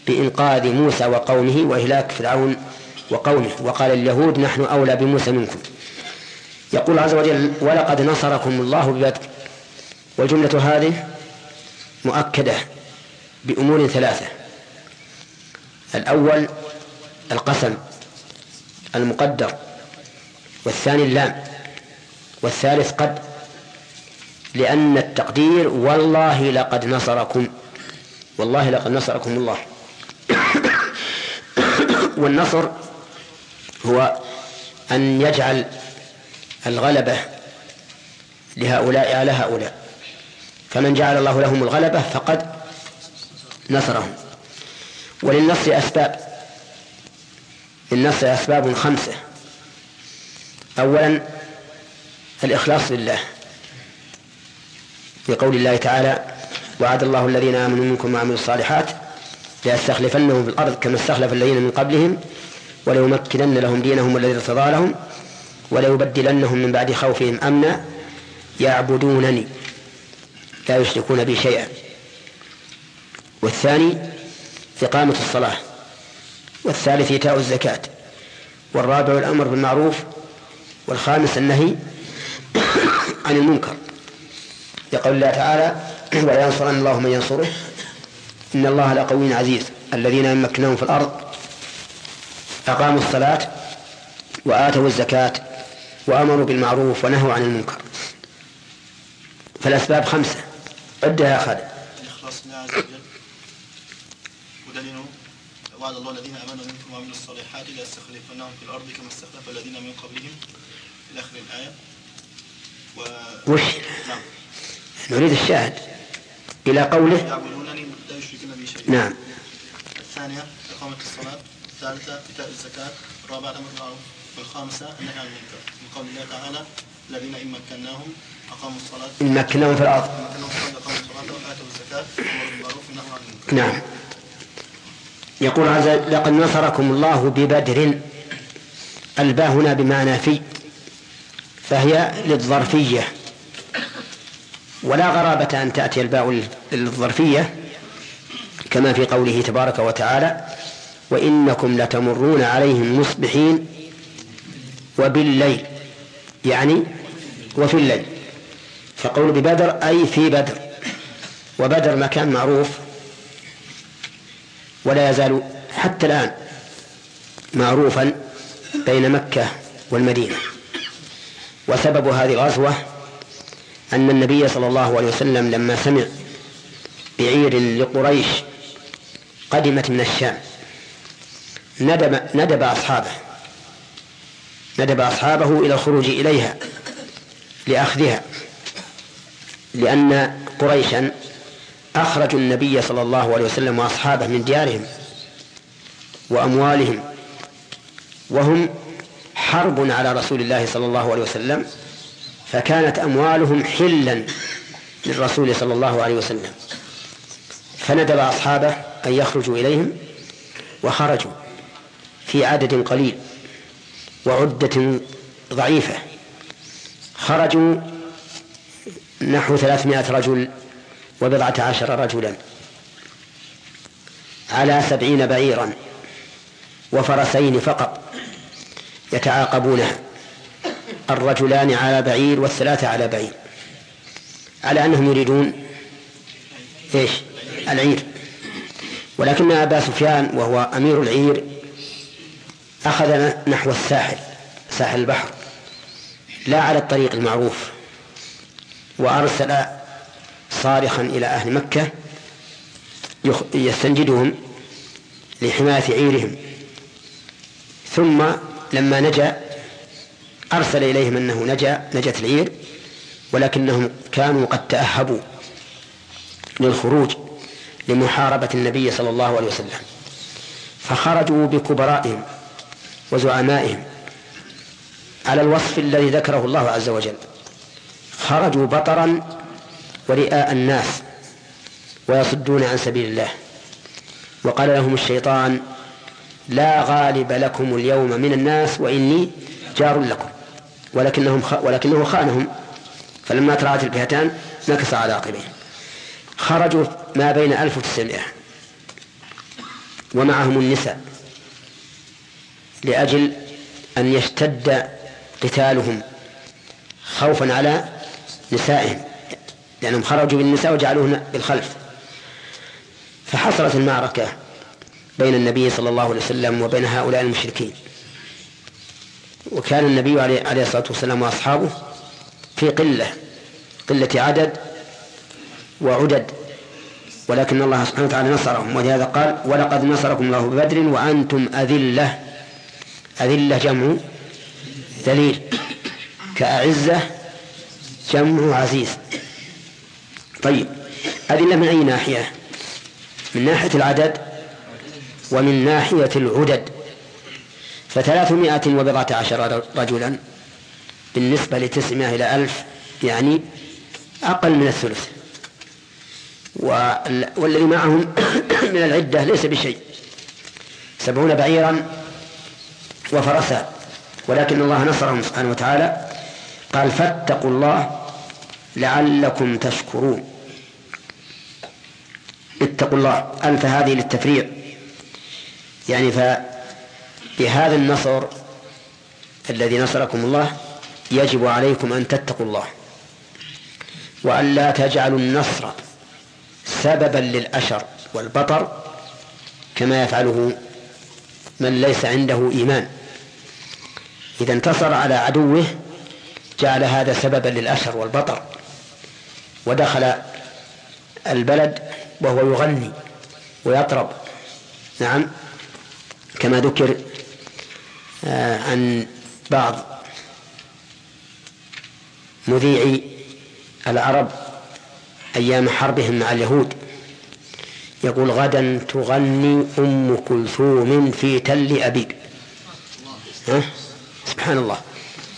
بإنقاذ موسى وقومه وإهلاك فرعون وقومه وقال اليهود نحن أولى بموسى منكم. يقول عز وجل ولقد نصركم الله ببدر والجملة هذه مؤكدة بأمور ثلاثة. الأول القسم المقدر والثاني اللام والثالث قد. لأن التقدير والله لقد نصركم والله لقد نصركم الله. والنصر هو أن يجعل الغلبة لهؤلاء على هؤلاء. فمن جعل الله لهم الغلبة فقد نصرهم. وللنصر أسباب. للنصر أسباب خمسة. أولا الإخلاص لله. في قول الله تعالى وعد الله الذين آمنوا منكم وعملوا الصالحات ليستخلفنهم في الأرض كما استخلف الذين من قبلهم وليمكنن لهم دينهم الذي ارتضى لهم وليبدلنهم من بعد خوفهم أمنا يعبدونني لا يشركون بي شيئا. والثاني إقامة الصلاة والثالث إيتاء الزكاة والرابع الأمر بالمعروف والخامس النهي عن المنكر. يقول الله تعالى ولا ينصرن الله من ينصره إن الله لقوي عزيز. الذين يمكنهم في الأرض أقاموا الصلاة وآتوا الزكاة وأمروا بالمعروف ونهوا عن المنكر. فالأسباب خمسة. عدها يا خالد. الإخلاص لله عز وجل. ودليله وعد الله الذين آمنوا منكم وعملوا الصالحات ليستخلفنهم في الأرض كما استخلف الذين من قبلهم إلى آخر الآية. و... وش نعم. نريد الشاهد إلى قوله يعبدونني لا يشركون بي شيئا نعم. الثانية إقامة الصلاة. الثالثة إيتاء الزكاة الرابعة الأمر بالمعروف والخامسة النهي عن المنكر. من قول الله تعالى الذين إن مكناهم أقاموا الصلاة إن مكناهم في الأرض. إن مكناهم في الأرض أقاموا الصلاة وآتوا الزكاة وأمروا بالمعروف ونهوا عن المنكر. نعم. يقول عز وجل لقد نصركم الله ببدر الباء هنا بمعنى في فهي للظرفية. ولا غرابة أن تأتي الباء للظرفية كما في قوله تبارك وتعالى وإنكم لتمرون عليهم مصبحين وبالليل يعني وفي الليل. فقول ببدر أي في بدر. وبدر مكان معروف ولا يزال حتى الآن معروفا بين مكة والمدينة. وسبب هذه الغزوة أن النبي صلى الله عليه وسلم لما سمع بعير لقريش قدمت من الشام. ندب ندب أصحابه. ندب أصحابه إلى الخروج إليها لأخذها. لأن قريشا أخرجوا النبي صلى الله عليه وسلم وأصحابه من ديارهم وأموالهم وهم حرب على رسول الله صلى الله عليه وسلم فكانت أموالهم حلا للرسول صلى الله عليه وسلم. فندب أصحابه أن يخرجوا إليهم وخرجوا. في عدد قليل وعدة ضعيفة. خرجوا نحو ثلاثمائة رجل وبضعة عشر رجلا على سبعين بعيرا وفرسين فقط يتعاقبونها الرجلان على بعير والثلاثة على بعير على أنهم يريدون إيش؟ العير. ولكن أبا سفيان وهو أمير العير أخذ نحو الساحل ساحل البحر لا على الطريق المعروف وأرسل صارخا إلى أهل مكة يستنجدهم لحماية عيرهم. ثم لما نجا أرسل إليهم أنه نجا نجت العير ولكنهم كانوا قد تأهبوا للخروج لمحاربة النبي صلى الله عليه وسلم فخرجوا بكبرائهم. وزعمائهم على الوصف الذي ذكره الله عز وجل. خرجوا بطرا ورئاء الناس ويصدون عن سبيل الله. وقال لهم الشيطان لا غالب لكم اليوم من الناس وإني جار لكم. ولكنهم خ... ولكنه خانهم. فلما تراءت الفئتان نكص على عقبيه خرجوا ما بين 1900 ومعهم النساء. لأجل أن يشتد قتالهم خوفا على نسائهم لأنهم خرجوا بالنساء وجعلوهن بالخلف. فحصلت المعركة بين النبي صلى الله عليه وسلم وبين هؤلاء المشركين. وكان النبي عليه الصلاة والسلام وأصحابه في قلة قلة عدد وعدد ولكن الله سبحانه وتعالى نصرهم. ولهذا قال ولقد نصركم الله ببدر وأنتم أذلة أذلة جمع ذليل. كأعزة جمع عزيز. طيب أذلة من أي ناحية؟ من ناحية العدد ومن ناحية العدد. فثلاثمائة وبضعة عشر رجلا بالنسبة لتسعمائة إلى ألف يعني أقل من الثلث. والذي معهم من العدة ليس بشيء. سبعون بعيرا وفرسا ولكن الله نصرهم سبحانه وتعالى قال فاتقوا الله لعلكم تشكرون. اتقوا الله. ألف هذه للتفريع. يعني فبهذا النصر الذي نصركم الله يجب عليكم أن تتقوا الله. وأن لا تجعلوا النصر سببا للأشر والبطر كما يفعله من ليس عنده إيمان. إذا انتصر على عدوه جعل هذا سببا للأشر والبطر ودخل البلد وهو يغني ويطرب. نعم كما ذكر آه، عن بعض مذيعي العرب أيام حربهم مع اليهود. يقول غدا تغني أم كلثوم في تل أبيب. ها؟ سبحان الله.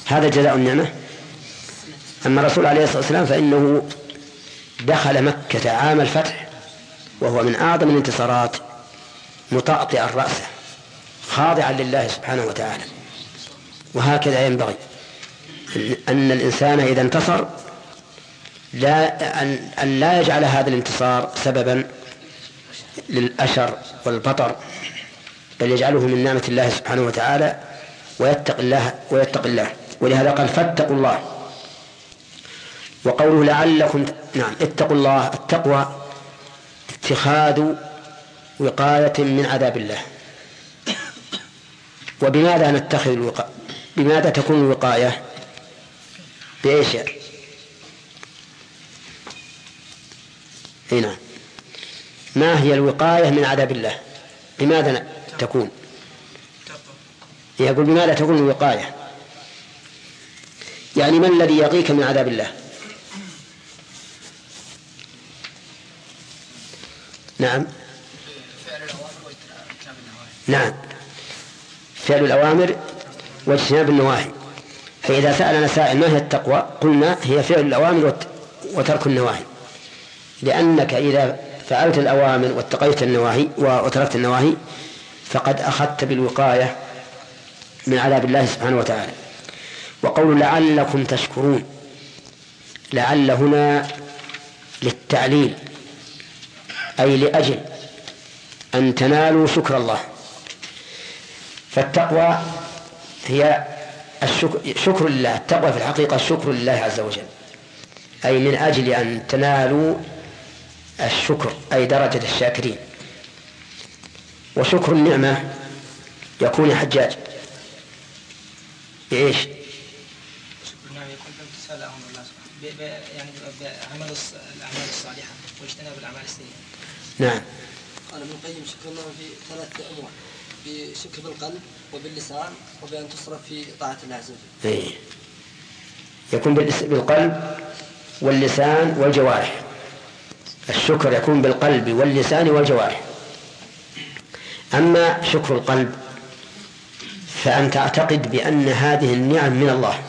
هذا جزاء النعمة. أما الرسول عليه الصلاة والسلام فإنه دخل مكة عام الفتح وهو من أعظم الانتصارات مطأطئا رأسه خاضعا لله سبحانه وتعالى. وهكذا ينبغي أن الإنسان إذا انتصر لا أن, أن لا يجعل هذا الانتصار سببا للأشر والبطر بل يجعله من نعمة الله سبحانه وتعالى ويتق الله ويتق الله. ولهذا قال فاتقوا الله. وقوله لعلكم نعم اتقوا الله التقوى اتخاذ وقاية من عذاب الله. وبماذا نتخذ الوقاية بماذا تكون الوقاية؟ بإيش؟ هنا ما هي الوقاية من عذاب الله؟ بماذا تكون؟ يقول بماذا تكون الوقاية. يعني ما الذي يقيك من عذاب الله؟ نعم. نعم. فعل الأوامر واجتناب النواهي. فإذا سألنا سائل ما هي التقوى؟ قلنا هي فعل الأوامر وترك النواهي. لأنك إذا فعلت الأوامر واتقيت النواهي وتركت النواهي فقد أخذت بالوقاية من عذاب الله سبحانه وتعالى. وقول لعلكم تشكرون لعل هنا للتعليل أي لأجل أن تنالوا شكر الله. فالتقوى هي الشكر شكر لله التقوى في الحقيقة الشكر لله عز وجل. أي من أجل أن تنالوا الشكر أي درجة الشاكرين. وشكر النعمة يكون حجاج. بإيش؟ يعني بعمل الأعمال الصالحة واجتناب الأعمال السيئة نعم قال ابن القيم شكر الله في ثلاث أمور بشكر بالقلب وباللسان وبأن تصرف في طاعة الله عز وجل. إيه. يكون بالقلب واللسان والجوارح. الشكر يكون بالقلب واللسان والجوارح. أما شكر القلب فأن تعتقد بأن هذه النعم من الله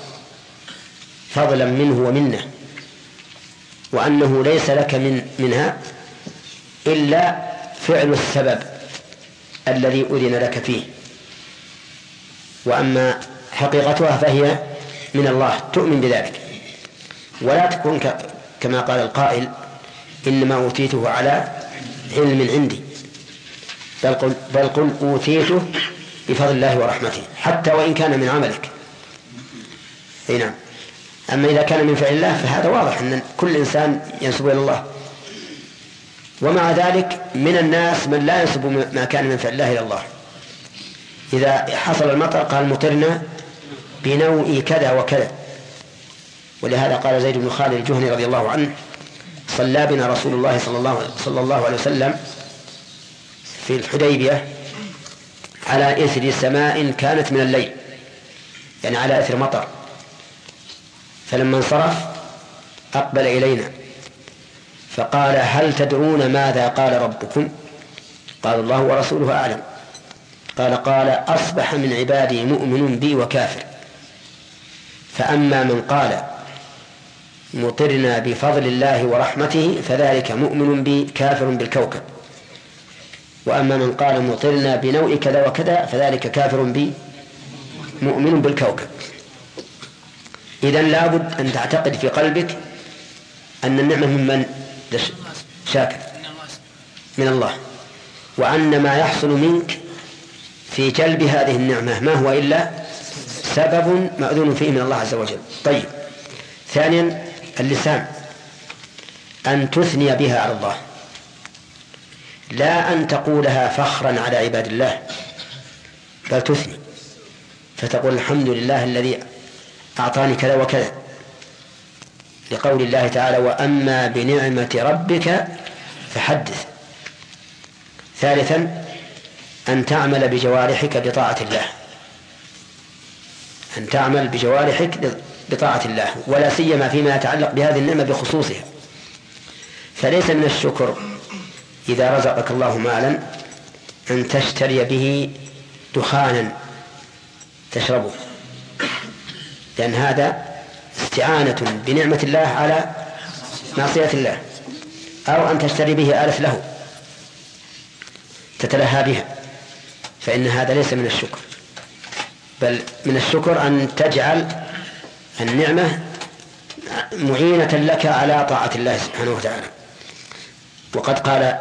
فضلا منه ومنه وأنه ليس لك من منها إلا فعل السبب الذي أذن لك فيه. وأما حقيقتها فهي من الله تؤمن بذلك. ولا تكون كما قال القائل إنما أوتيته على علم عندي. بل قل, بل قل أوتيته بفضل الله ورحمته حتى وإن كان من عملك. أي نعم. أما إذا كان من فعل الله فهذا واضح أن كل إنسان ينسب إلى الله. ومع ذلك من الناس من لا ينسب ما كان من فعل الله إلى الله. إذا حصل المطر قال مطرنا بنوء كذا وكذا. ولهذا قال زيد بن خالد الجهني رضي الله عنه صلى بنا رسول الله صلى الله صلى الله عليه وسلم في الحديبية على إثر سماء كانت من الليل يعني على إثر مطر. فلما انصرف أقبل إلينا فقال هل تدرون ماذا قال ربكم؟ قال الله ورسوله أعلم. قال قال أصبح من عبادي مؤمن بي وكافر. فأما من قال مطرنا بفضل الله ورحمته فذلك مؤمن بي كافر بالكوكب. وأما من قال مطرنا بنوء كذا وكذا فذلك كافر بي مؤمن بالكوكب. إذا لابد أن تعتقد في قلبك أن النعمة ممن شاكر. من الله. وأن ما يحصل منك في جلب هذه النعمة ما هو إلا سبب مأذون فيه من الله عز وجل. طيب. ثانيا اللسان. أن تثني بها على الله. لا أن تقولها فخرا على عباد الله بل تثني. فتقول الحمد لله الذي أعطاني كذا وكذا. لقول الله تعالى وأما بنعمة ربك فحدث. ثالثا أن تعمل بجوارحك بطاعة الله. أن تعمل بجوارحك بطاعة الله ولا سيما فيما يتعلق بهذه النعمة بخصوصها. فليس من الشكر. إذا رزقك الله مالا أن تشتري به دخانا تشربه. لأن هذا استعانة بنعمة الله على معصية الله أو أن تشتري به آلة له تتلهى بها. فإن هذا ليس من الشكر بل من الشكر أن تجعل النعمة معينة لك على طاعة الله سبحانه وتعالى. وقد قال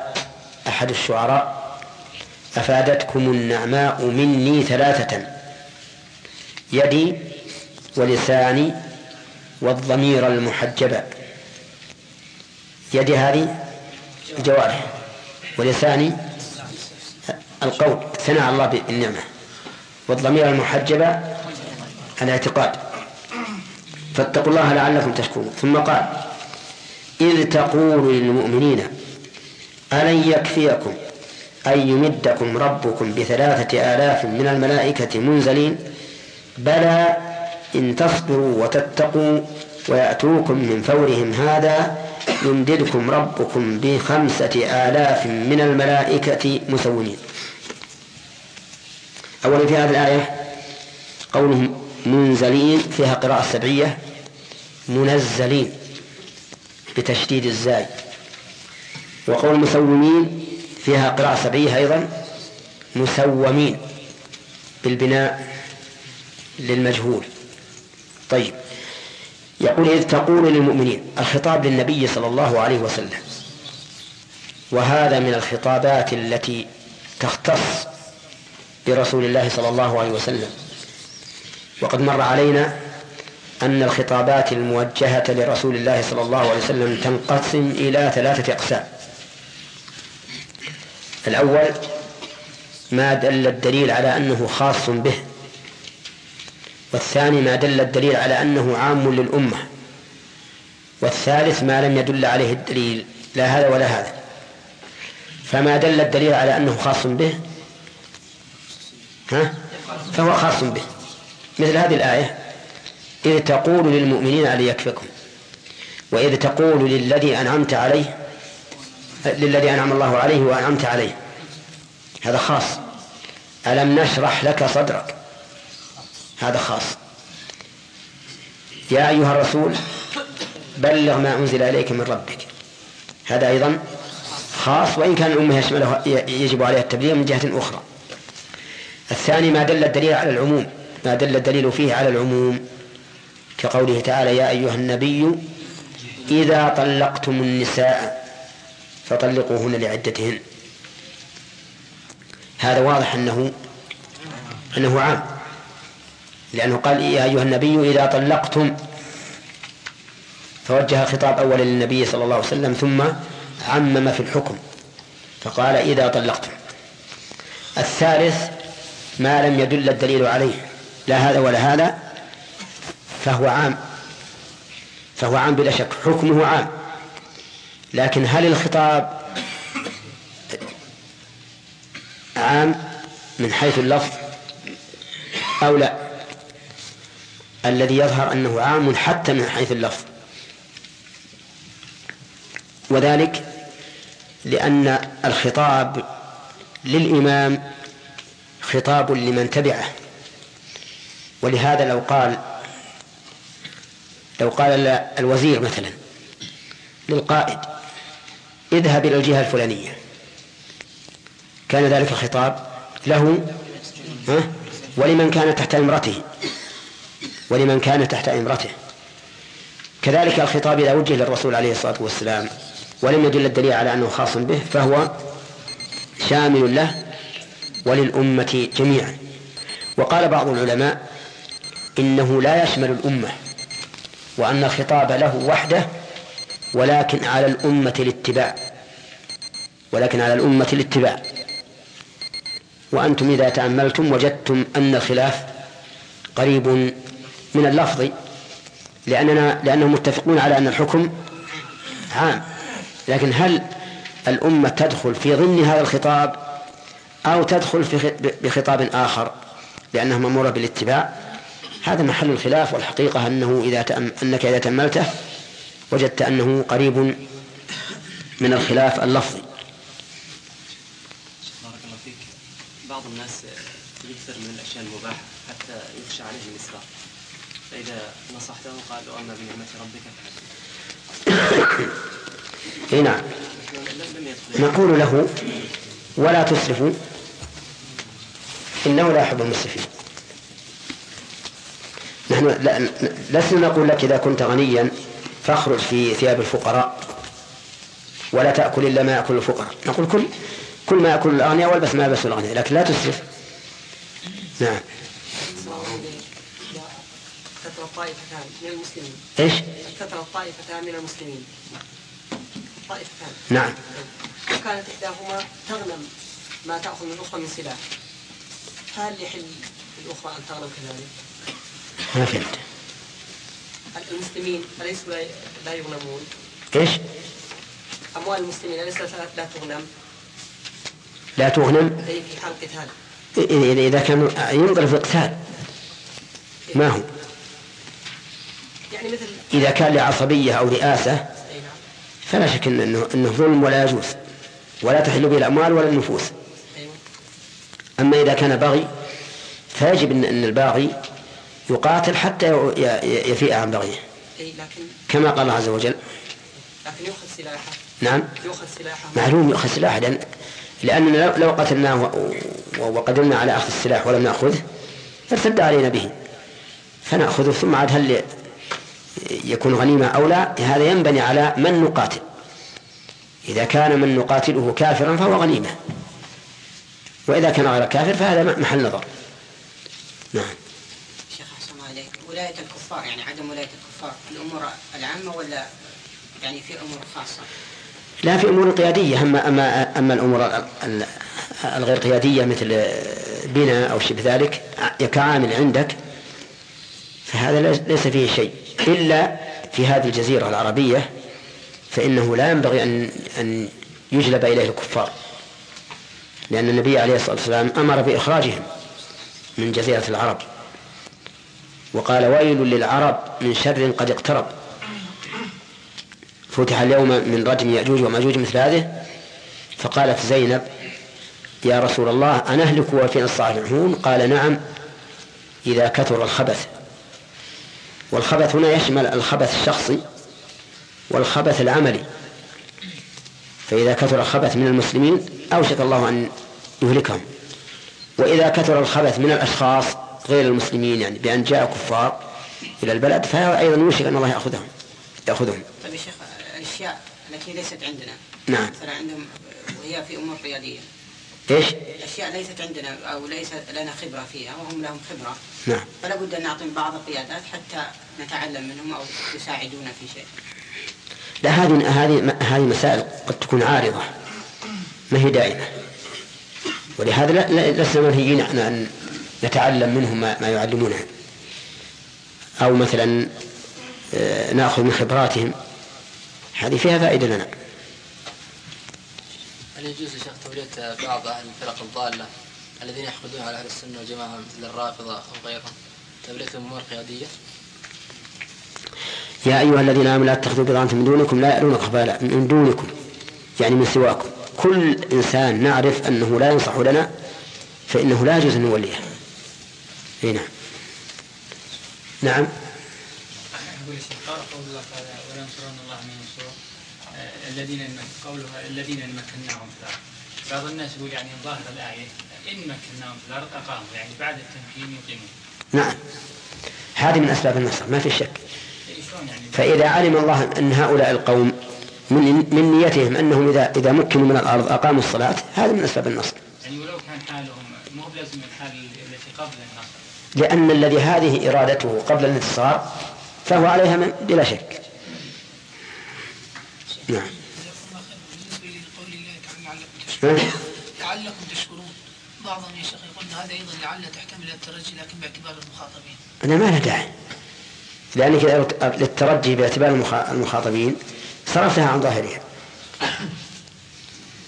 أحد الشعراء أفادتكم النعماء مني ثلاثة يدي ولساني والضمير المحجبة يدي هذه الجوارح ولساني القول ثناء الله بالنعمة والضمير المحجبة الاعتقاد. فاتقوا الله لعلكم تشكرون. ثم قال إذ تقول للمؤمنين ألن يكفيكم أن يمدكم ربكم بثلاثة آلاف من الملائكة منزلين بلى إن تصبروا وتتقوا ويأتوكم من فورهم هذا يمددكم ربكم بخمسة آلاف من الملائكة مسومين. أولا في هذه الآية قولهم منزلين فيها قراءة سبعية منزلين بتشديد الزاي. وقول مسومين فيها قراءة سبعية أيضا مسومين بالبناء للمجهول. طيب يقول إذ تقول للمؤمنين الخطاب للنبي صلى الله عليه وسلم وهذا من الخطابات التي تختص برسول الله صلى الله عليه وسلم. وقد مر علينا أن الخطابات الموجهة لرسول الله صلى الله عليه وسلم تنقسم إلى ثلاثة أقسام. الأول ما دل الدليل على أنه خاص به والثاني ما دل الدليل على أنه عام للأمة والثالث ما لم يدل عليه الدليل لا هذا ولا هذا. فما دل الدليل على أنه خاص به؟ ها؟ فهو خاص به. مثل هذه الآية إذ تقول للمؤمنين أن يكفكم وإذ تقول للذي أنعمت عليه للذي أنعم الله عليه وأنعمت عليه. هذا خاص. ألم نشرح لك صدرك؟ هذا خاص. يا أيها الرسول بلغ ما أنزل إليك من ربك. هذا أيضا خاص وإن كان الأمة يشمله يجب عليها التبليغ من جهة أخرى. الثاني ما دل الدليل على العموم. ما دل الدليل فيه على العموم. كقوله تعالى يا أيها النبي إذا طلقتم النساء فطلقوهن لعدتهن. هذا واضح أنه أنه عام. لأنه قال يا أيها النبي إذا طلقتم فوجه الخطاب أولا للنبي صلى الله عليه وسلم ثم عمم في الحكم. فقال إذا طلقتم. الثالث ما لم يدل الدليل عليه. لا هذا ولا هذا فهو عام. فهو عام بلا شك. حكمه عام. لكن هل الخطاب عام من حيث اللفظ أو لا؟ الذي يظهر أنه عام حتى من حيث اللفظ. وذلك لأن الخطاب للإمام خطاب لمن تبعه. ولهذا لو قال لو قال الوزير مثلا للقائد اذهب إلى الجهة الفلانية. كان ذلك الخطاب له ولمن كان تحت إمرته. ولمن كان تحت إمرته. كذلك الخطاب إذا وجه للرسول عليه الصلاة والسلام ولم يدل الدليل على أنه خاص به فهو شامل له وللأمة جميعا. وقال بعض العلماء إنه لا يشمل الأمة وأن الخطاب له وحده ولكن على الأمة الاتباع. ولكن على الأمة الاتباع. وأنتم إذا تأملتم وجدتم أن الخلاف قريب من اللفظ لأننا لأنهم متفقون على أن الحكم عام. لكن هل الأمة تدخل في ضمن هذا الخطاب أو تدخل في بخطاب آخر لأنها مأمورة بالاتباع؟ هذا محل الخلاف والحقيقة أنه إذا تأم أنك إذا تأملته وجدت أنه قريب من الخلاف اللفظي. بارك الله فيك. بعض الناس يكثر من الأشياء المباحة حتى يخشى عليه الإسراف فإذا نصحته قال وأما بنعمة ربك فحدث إي نعم. نقول له ولا تسرفوا إنه لا يحب المسرفين. نحن لسنا نقول لك إذا كنت غنيا فاخرج في ثياب الفقراء. ولا تأكل إلا ما يأكل الفقراء. نقول كل كل ما يأكل الأغنياء والبس ما يلبس الأغنياء لكن لا تسرف. نعم. كثر الطائفتان من المسلمين. إيش؟ كثر الطائفتان من المسلمين. طائفتان. نعم. وكانت إحداهما تغنم ما تأخذ من الأخرى من سلاح. فهل يحل الأخرى أن تغنم كذلك؟ ما فهمت. المسلمين أليسوا لا- يغنمون؟ إيش؟ أموال المسلمين أليست لا تغنم؟ لا تغنم أي في حال قتال إذا إذا كان ينظر في قتال ما هو يعني مثل إذا كان لعصبية أو رئاسة نعم فلا شك إن- انه إنه ظلم ولا يجوز ولا تحل به الأموال ولا النفوس أيوة. أما إذا كان بغي فيجب إن الباغي يقاتل حتى يفيء عن بغيه. كما قال الله عز وجل. لكن يؤخذ سلاحه. نعم. يؤخذ سلاحه. معلوم يؤخذ سلاح لأن لأننا لو- قتلناه وقدرنا على أخذ السلاح ولم نأخذه ارتد علينا به. فنأخذه ثم عاد هل يكون غنيمة أو لا هذا ينبني على من نقاتل. إذا كان من نقاتله كافرا فهو غنيمة. وإذا كان غير كافر فهذا محل نظر. نعم شيخ أحسن الله عليك ولاية الكفار يعني عدم ولاية الكفار الأمور العامة ولا يعني في أمور خاصة؟ لا في أمور قيادية. أما أما أما الأمور ال- ال- الغير قيادية مثل بناء أو شبه ذلك كعامل عندك فهذا ليس- ليس فيه شيء. إلا في هذه الجزيرة العربية فإنه لا ينبغي أن أن يجلب إليه الكفار. لأن النبي عليه الصلاة والسلام أمر بإخراجهم من جزيرة العرب. وقال ويل للعرب من شر قد اقترب. فتح اليوم من رجم يأجوج ومأجوج مثل هذه فقالت زينب يا رسول الله أنهلك وفينا الصالحون قال نعم إذا كثر الخبث. والخبث هنا يشمل الخبث الشخصي والخبث العملي. فإذا كثر الخبث من المسلمين أوشك الله أن يهلكهم. وإذا كثر الخبث من الأشخاص غير المسلمين يعني بأن جاء كفار إلى البلد فهذا أيضا يوشك أن الله يأخذهم يأخذهم. طيب يا شيخ الاشياء التي ليست عندنا. نعم. مثلا عندهم وهي في أمور قياديه إيش؟ أشياء ليست عندنا أو ليس لنا خبرة فيها وهم لهم خبرة. نعم. فلا بد أن نعطيهم بعض القيادات حتى نتعلم منهم أو يساعدونا في شيء. لا هذه هذه هذه مسائل قد تكون عارضة ما هي دائمة. ولهذا لسنا منهيين عن أن نتعلم منهم ما, ما يعلمونه. أو مثلا آه، نأخذ من خبراتهم هذه فيها فائدة لنا. هل يجوز يا شيخ تولية بعض أهل الفرق الضالة الذين يحقدون على أهل السنة والجماعة مثل الرافضة أو غيرهم؟ توليتهم أمور قيادية؟ يا أيها الذين آمنوا لا تتخذوا بضاعة من دونكم لا يألونك خبالا من دونكم يعني من سواكم. كل إنسان نعرف أنه لا ينصح لنا فإنه لا يجوز أن نوليه. اي نعم. نعم. الذين يمك- قوله الذين مكناهم في الأرض. بعض الناس يقول يعني ظاهر الآية إن مكناهم في الأرض أقاموا يعني بعد التمكين يقيمون. نعم. هذه من أسباب النصر ما في شك. إيه، يعني؟ فإذا علم الله أن هؤلاء القوم من من نيتهم أنهم إذا إذا مكنوا من الأرض أقاموا الصلاة هذا من أسباب النصر. يعني ولو كان حالهم مو بلازم الحال التي قبل النصر لأن الذي هذه إرادته قبل الانتصار فهو عليها من بلا شك. نعم. بالنسبة لقول الله تعالى لعلكم؟ تشكرون. لعلكم تشكرون بعضهم يا شيخ يقول هذا أيضا لعل تحتمل الترجي لكن باعتبار المخاطبين. أنا ما له داعي. لأنك إذا للترجي باعتبار المخا- المخاطبين صرفتها عن ظاهرها.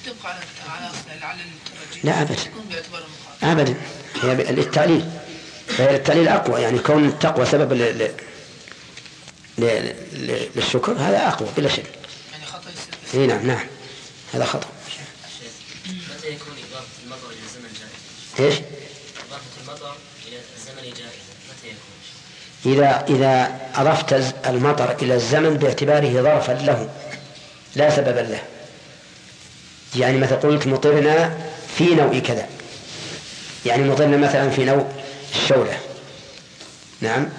تبقى على على لعل الترجي لا أبدا. تكون باعتبار المخاطب. أبدا. هي للتعليل فهي للتعليل أقوى. يعني كون التقوى سبب ل... ل... ل... ل... للشكر هذا أقوى بلا شك. يعني خطأ يصير اي نعم نعم. هذا خطأ. متى يكون إضافة المطر إلى الزمن جائزة؟ إيش؟ إضافة المطر إلى الزمن جائزة متى يكون؟ إذا إذا أضفت المطر إلى الزمن باعتباره ظرفا له لا سببا له. يعني مثلا قلت مطرنا في نوع كذا. يعني مطرنا مثلا في نوع الشولة. نعم.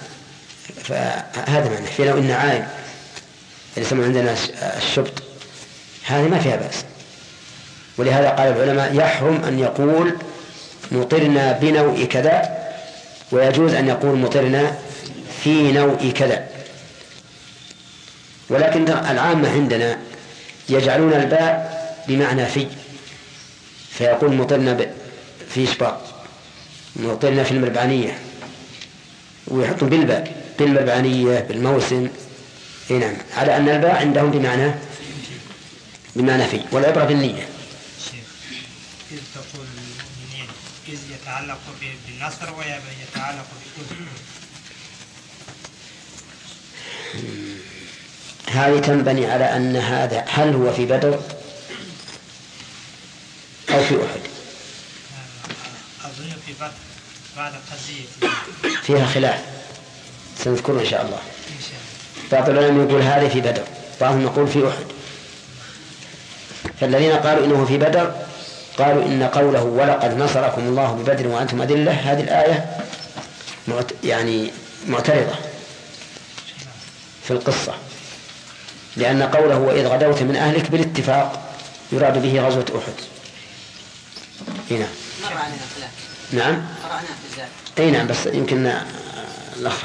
فهذا معنى. في نوع النعائم اللي يسمون عندنا الش- الشبط هذه ما فيها بأس. ولهذا قال العلماء يحرم أن يقول مطرنا بنوع كذا ويجوز أن يقول مطرنا في نوع كذا. ولكن العامة عندنا يجعلون الباء بمعنى في فيقول مطرنا في شباط مطرنا في المربعانية. ويحطون بالباء بالمربعانية بالموسم إي نعم. على أن الباء عندهم بمعنى بمعنى في والعبرة بالنية إذ تقول المؤمنين إذ يتعلق بالنصر ويتعلق بكل هذه تنبني على أن هذا هل هو في بدر أو في أحد. في بعد بعد قضية فيها خلاف. سنذكره إن شاء الله. إن شاء الله. بعض العلماء يقول هذه في بدر بعضهم يقول في أحد. فالذين قالوا إنه في بدر قالوا إن قوله ولقد نصركم الله ببدر وأنتم أذلة هذه الآية معت يعني معترضة في القصة. لأن قوله وإذ غدوت من أهلك بالاتفاق يراد به غزوة أحد. هنا. مر علينا نعم. قرأناه في الزاد. أي نعم بس يمكن آه، الأخ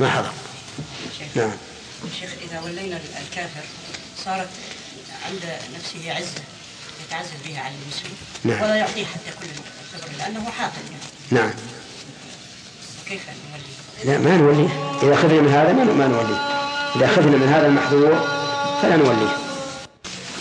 ما حضر. نعم. شيخ إذا ولينا الكافر صارت عند نفسه عزة يتعزز بها على المسلم نعم. ولا يعطيه حتى كل الفضل لأنه حاقد يعني. نعم. كيف نولي؟ لا ما نوليه. إذا خفنا من هذا ما نوليه. إذا خفنا من هذا المحظور فلا نوليه.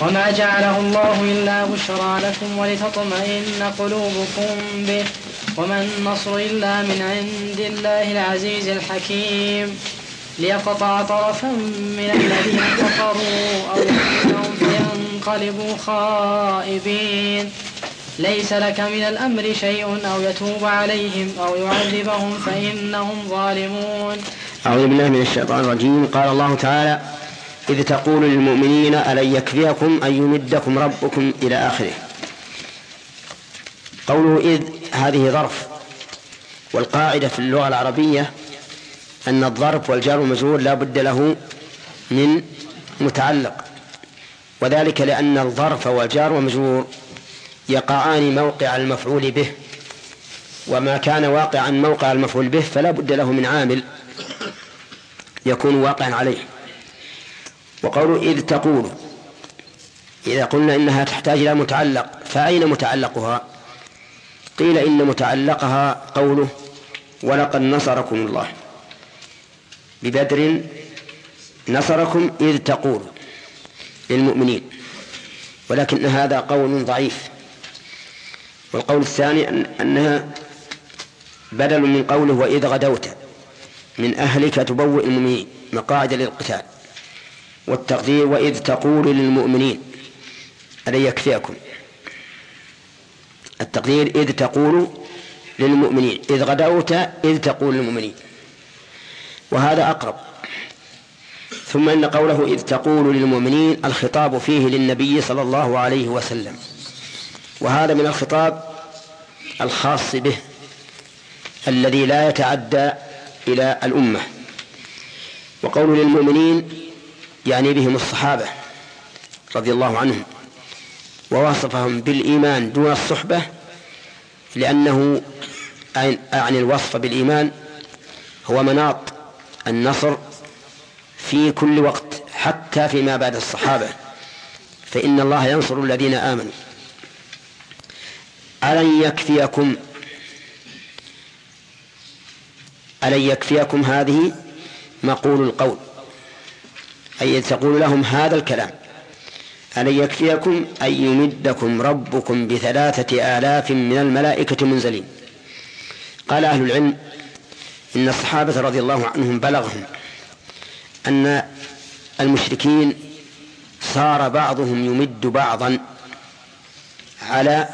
وما جعله الله إلا بشرى لكم ولتطمئن قلوبكم به. وما النصر إلا من عند الله العزيز الحكيم. ليقطع طرفا من الذين كفروا أو يحكمهم فينقلبوا خائبين. ليس لك من الأمر شيء أو يتوب عليهم أو يعذبهم فإنهم ظالمون. أعوذ بالله من الشيطان الرجيم. قال الله تعالى إذ تقول للمؤمنين ألن يكفيكم أن يمدكم ربكم إلى آخره. قوله إذ هذه ظرف. والقاعدة في اللغة العربية أن الظرف والجار والمجرور لا بد له من متعلق. وذلك لأن الظرف والجار والمجرور يقعان موقع المفعول به. وما كان واقعا موقع المفعول به فلا بد له من عامل يكون واقعا عليه. وقول إذ تقول. إذا قلنا إنها تحتاج إلى متعلق فأين متعلقها؟ قيل إن متعلقها قوله ولقد نصركم الله. ببدر نصركم إذ تقول للمؤمنين ولكن هذا قول ضعيف. والقول الثاني أن أنها بدل من قوله وإذ غدوت من أهلك تبوئ المؤمنين مقاعد للقتال. والتقدير وإذ تقول للمؤمنين ألن يكفيكم التقدير إذ تقول للمؤمنين إذ غدوت إذ تقول للمؤمنين. وهذا أقرب. ثم إن قوله إذ تقول للمؤمنين الخطاب فيه للنبي صلى الله عليه وسلم. وهذا من الخطاب الخاص به الذي لا يتعدى إلى الأمة. وقول للمؤمنين يعني بهم الصحابة رضي الله عنهم ووصفهم بالإيمان دون الصحبة لأنه أعني الوصف بالإيمان هو مناط النصر في كل وقت حتى فيما بعد الصحابة. فإن الله ينصر الذين آمنوا. ألن يكفيكم؟ ألن يكفيكم هذه مقول القول. أي تقول لهم هذا الكلام. ألن يكفيكم أن يمدكم ربكم بثلاثة آلاف من الملائكة منزلين. قال أهل العلم إن الصحابة رضي الله عنهم بلغهم أن المشركين صار بعضهم يمد بعضا على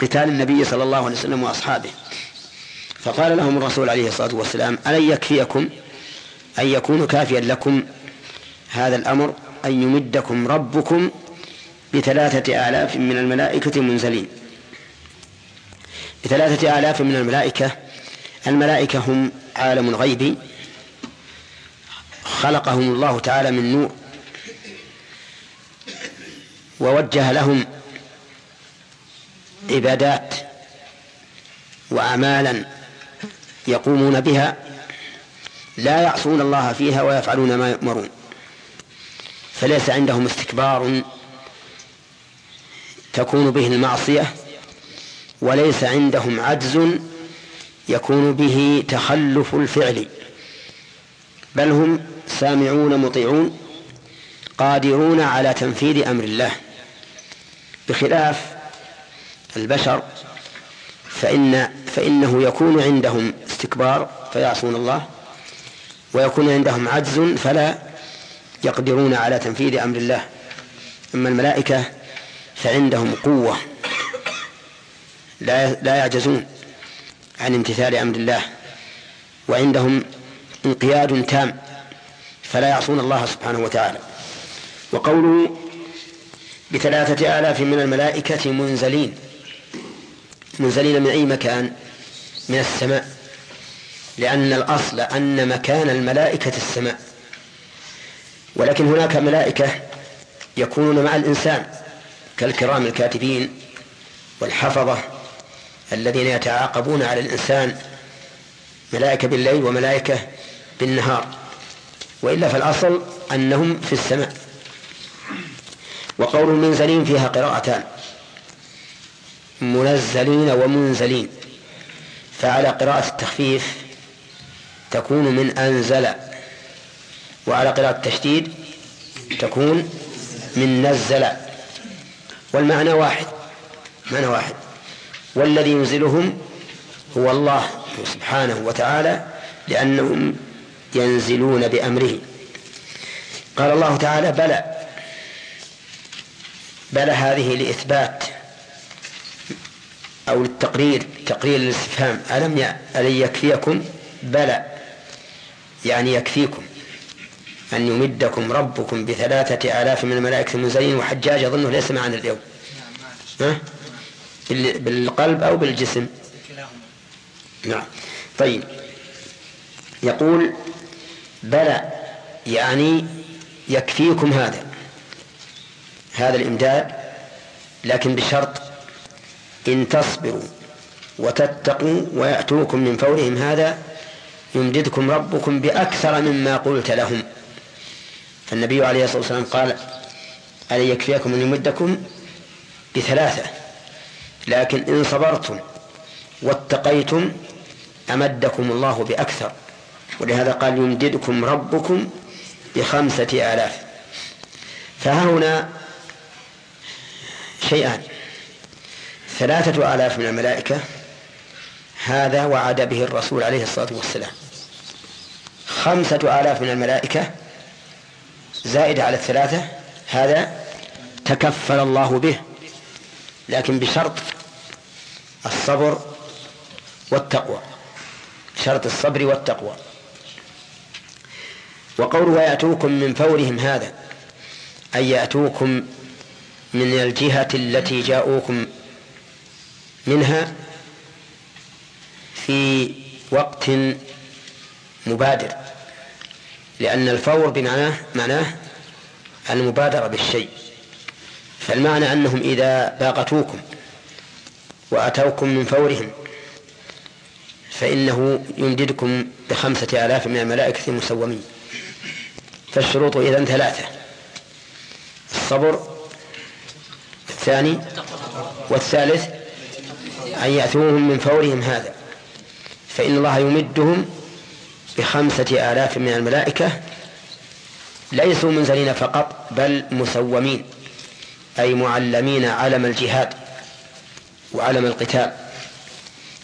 قتال النبي صلى الله عليه وسلم وأصحابه. فقال لهم الرسول عليه الصلاة والسلام ألن يكفيكم أن يكون كافيا لكم هذا الأمر أن يمدكم ربكم بثلاثة آلاف من الملائكة منزلين. بثلاثة آلاف من الملائكة. الملائكة هم عالم غيبي خلقهم الله تعالى من نور. ووجه لهم عبادات وأعمالا يقومون بها. لا يعصون الله فيها ويفعلون ما يؤمرون. فليس عندهم استكبار تكون به المعصية وليس عندهم عجز يكون به تخلف الفعل. بل هم سامعون مطيعون قادرون على تنفيذ أمر الله. بخلاف البشر فإن فإنه يكون عندهم استكبار فيعصون الله ويكون عندهم عجز فلا يقدرون على تنفيذ أمر الله. أما الملائكة فعندهم قوة لا لا يعجزون عن امتثال أمر الله. وعندهم انقياد تام فلا يعصون الله سبحانه وتعالى. وقوله بثلاثة آلاف من الملائكة منزلين. منزلين من أي مكان؟ من السماء. لأن الأصل أن مكان الملائكة السماء. ولكن هناك ملائكة يكونون مع الإنسان كالكرام الكاتبين والحفظة الذين يتعاقبون على الإنسان ملائكة بالليل وملائكة بالنهار. وإلا فالأصل أنهم في السماء. وقول المنزلين فيها قراءتان. منزلين ومنزلين. فعلى قراءة التخفيف تكون من أنزل وعلى قراءة التشديد تكون من نزل. والمعنى واحد. معنى واحد. والذي ينزلهم هو الله سبحانه وتعالى لأنهم ينزلون بأمره. قال الله تعالى بلى. بلى هذه لإثبات أو للتقرير تقرير الاستفهام. ألم ألن يكفيكم؟ بلى. يعني يكفيكم. أن يمدكم ربكم بثلاثة آلاف من الملائكة المنزلين وحجاج أظنه ليس معنا اليوم. ها؟ بالقلب أو بالجسم؟ نعم. طيب. يقول بلى يعني يكفيكم هذا هذا الإمداد لكن بشرط إن تصبروا وتتقوا ويأتوكم من فورهم هذا يمددكم ربكم بأكثر مما قلت لهم. فالنبي عليه الصلاة والسلام قال ألن يكفيكم أن يمدكم بثلاثة لكن إن صبرتم واتقيتم أمدكم الله بأكثر. ولهذا قال يمددكم ربكم بخمسة آلاف. فها هنا شيئان. ثلاثة آلاف من الملائكة هذا وعد به الرسول عليه الصلاة والسلام. خمسة آلاف من الملائكة زائدة على الثلاثة هذا تكفل الله به. لكن بشرط الصبر والتقوى شرط الصبر والتقوى. وقوله يأتوكم من فورهم هذا أي يأتوكم من الجهة التي جاءوكم منها في وقت مبادر. لأن الفور بمعناه معناه المبادرة بالشيء. فالمعنى أنهم إذا باغتوكم وأتوكم من فورهم فإنه يمددكم بخمسة آلاف من الملائكة المسومين. فالشروط إذن ثلاثة الصبر الثاني والثالث أن يأتوهم من فورهم هذا. فإن الله يمدهم بخمسة آلاف من الملائكة ليسوا منزلين فقط بل مسومين أي معلمين علم الجهاد وعلم القتال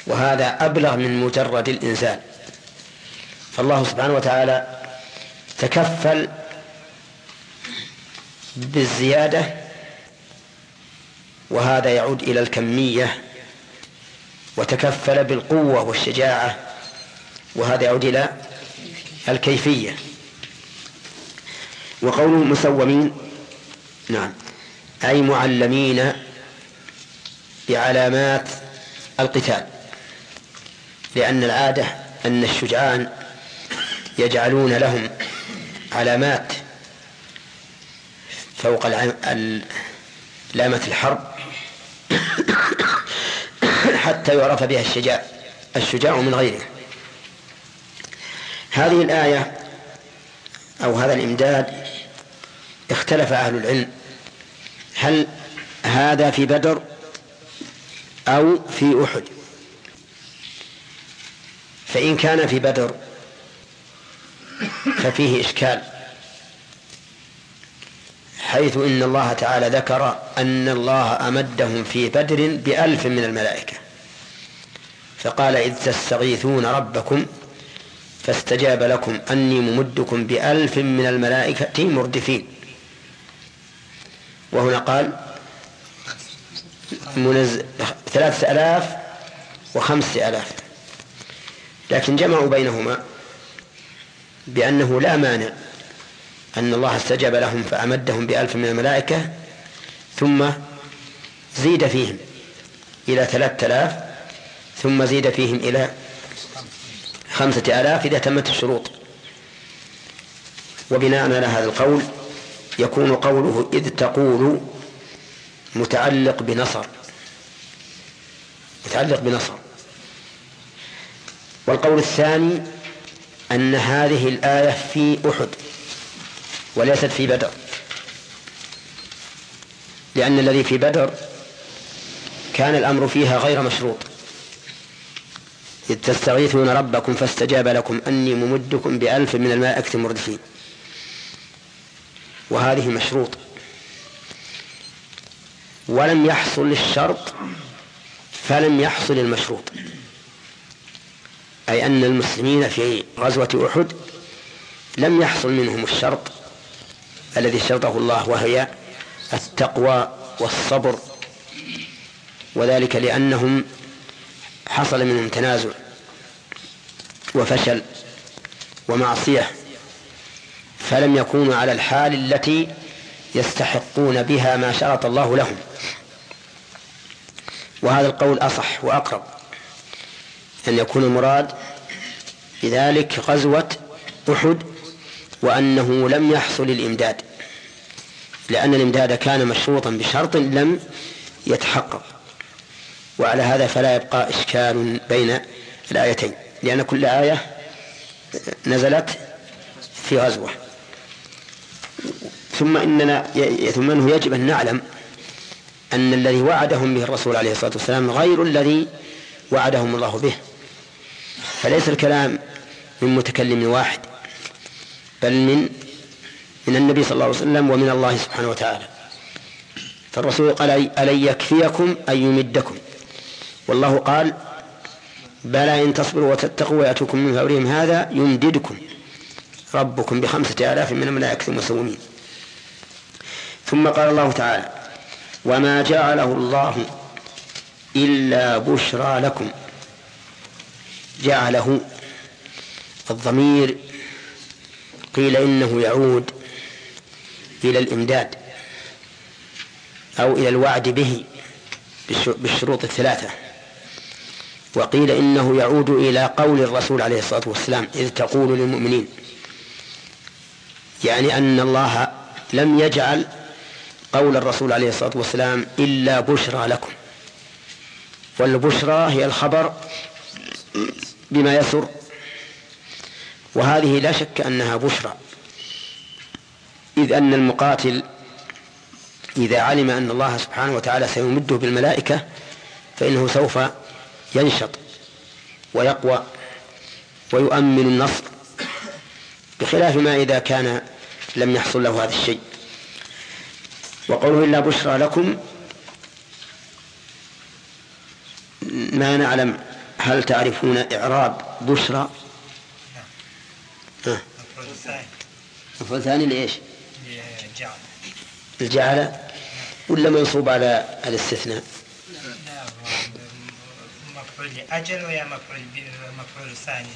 وهذا أبلغ من مجرد الإنزال. فالله سبحانه وتعالى تكفل بالزيادة وهذا يعود إلى الكمية وتكفل بالقوة والشجاعة وهذا يعود إلى الكيفية. وقوله مسومين نعم أي معلمين بعلامات القتال. لأن العادة أن الشجعان يجعلون لهم علامات فوق لامة الحرب حتى يعرف بها الشجاع الشجاع من غيره هذه الآية أو هذا الإمداد اختلف أهل العلم. هل هذا في بدر أو في أحد؟ فإن كان في بدر ففيه إشكال حيث إن الله تعالى ذكر أن الله أمدهم في بدر بألف من الملائكة. فقال إذ تستغيثون ربكم فاستجاب لكم. أني ممدكم بألف من الملائكة مردفين. وهنا قال منز... ثلاثة ألاف وخمسة ألاف. لكن جمعوا بينهما بأنه لا مانع أن الله استجاب لهم فأمدهم بألف من الملائكة ثم زيد فيهم إلى ثلاثة آلاف ثم زيد فيهم إلى خمسة آلاف إذا تمت الشروط. وبناء على هذا القول يكون قوله إذ تقول متعلق بنصر. متعلق بنصر. والقول الثاني أن هذه الآية في أحد وليست في بدر. لأن الذي في بدر كان الأمر فيها غير مشروط. إذ تستغيثون ربكم فاستجاب لكم. أني ممدكم بألف من الملائكة المردفين وهذه مشروط. ولم يحصل الشرط فلم يحصل المشروط. أي أن المسلمين في غزوة أحد لم يحصل منهم الشرط الذي شرطه الله وهي التقوى والصبر. وذلك لأنهم حصل منهم تنازع وفشل ومعصية فلم يكونوا على الحال التي يستحقون بها ما شرط الله لهم. وهذا القول أصح وأقرب أن يكون المراد بذلك غزوة أحد وأنه لم يحصل الإمداد لأن الإمداد كان مشروطا بشرط لم يتحقق. وعلى هذا فلا يبقى إشكال بين الآيتين لأن كل آية نزلت في غزوة. ثم إننا ثم أنه يجب أن نعلم أن الذي وعدهم به الرسول عليه الصلاة والسلام غير الذي وعدهم الله به. فليس الكلام من متكلم واحد بل من من النبي صلى الله عليه وسلم ومن الله سبحانه وتعالى. فالرسول قال ألن يكفيكم أن يمدكم؟ والله قال بلى إن تصبروا وتتقوا ويأتوكم من فورهم هذا يمددكم ربكم بخمسة آلاف من الملائكة المسومين ثم قال الله تعالى وما جعله الله إلا بشرى لكم. جعله الضمير قيل إنه يعود إلى الإمداد أو إلى الوعد به بالشروط الثلاثة. وقيل إنه يعود إلى قول الرسول عليه الصلاة والسلام إذ تقول للمؤمنين يعني أن الله لم يجعل قول الرسول عليه الصلاة والسلام إلا بشرى لكم. والبشرى هي الخبر بما يسر وهذه لا شك أنها بشرى إذ أن المقاتل إذا علم أن الله سبحانه وتعالى سيمده بالملائكة فإنه سوف ينشط ويقوى ويؤمن النصر بخلاف ما إذا كان لم يحصل له هذا الشيء. وقوله إلا بشرى لكم ما نعلم هل تعرفون إعراب بشرى؟ مفعول ثاني لإيش؟ الجعل ولا منصوب على الاستثناء؟ مفعول لأجل ويا مفعول مفعول ثاني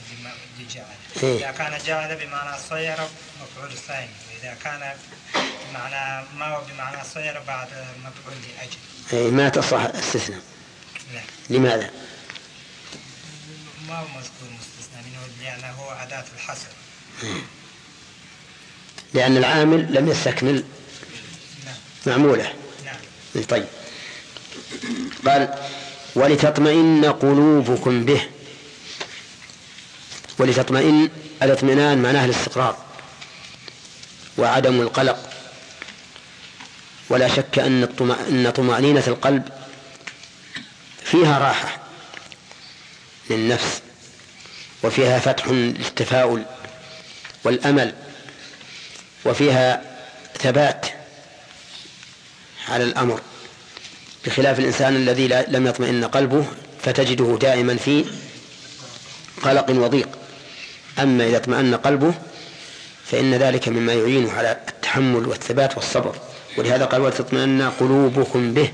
لجعل. إيه. إذا كان جعل بمعنى صير مفعول ثاني وإذا كان بمعنى ما هو بمعنى صير بعد مفعول لأجل. أي ما تصح استثناء. لا. لماذا؟ ما هو مذكور مستثنى؟ منه لأنه هو أداة الحصر. لأن العامل لم يستكمل معمولة. نعم. طيب. قال ولتطمئن قلوبكم به. ولتطمئن الاطمئنان معناه الاستقرار وعدم القلق. ولا شك أن أن طمأنينة القلب فيها راحة للنفس وفيها فتح للتفاؤل والأمل وفيها ثبات على الأمر. بخلاف الإنسان الذي لم يطمئن قلبه فتجده دائما في قلق وضيق. أما إذا اطمأن قلبه فإن ذلك مما يعينه على التحمل والثبات والصبر. ولهذا قال ولتطمئن قلوبكم به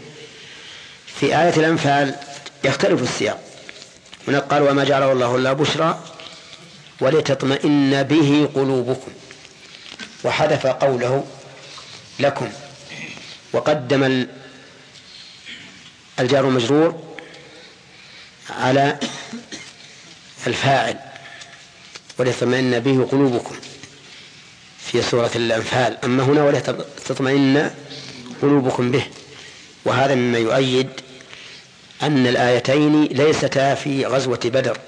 في آية الأنفال يختلف السياق. هناك قال وما جعله الله إلا بشرى ولتطمئن به قلوبكم وحذف قوله لكم. وقدم الجار المجرور على الفاعل ولتطمئن به قلوبكم في سورة الأنفال. أما هنا ولتطمئن قلوبكم به. وهذا مما يؤيد أن الآيتين ليستا في غزوة بدر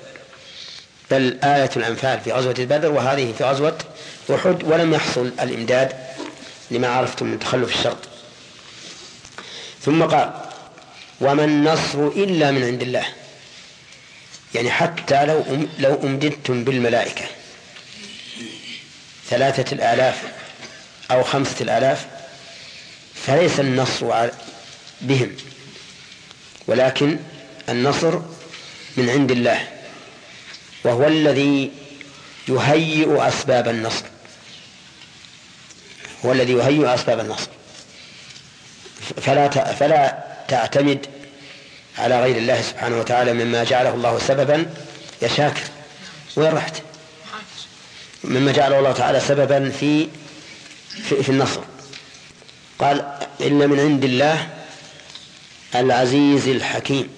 بل آية الأنفال في غزوة بدر وهذه في غزوة أحد ولم يحصل الإمداد لما عرفتم من تخلف الشرط. ثم قال وما النصر إلا من عند الله. يعني حتى لو لو أمددتم بالملائكة ثلاثة الآلاف أو خمسة الآلاف فليس النصر بهم. ولكن النصر من عند الله. وهو الذي يهيئ أسباب النصر. هو الذي يهيئ أسباب النصر. فلا فلا تعتمد على غير الله سبحانه وتعالى مما جعله الله سببا. يا شاكر وين رحت؟ مما جعله الله تعالى سببا في في, في النصر. قال إن من عند الله العزيز الحكيم.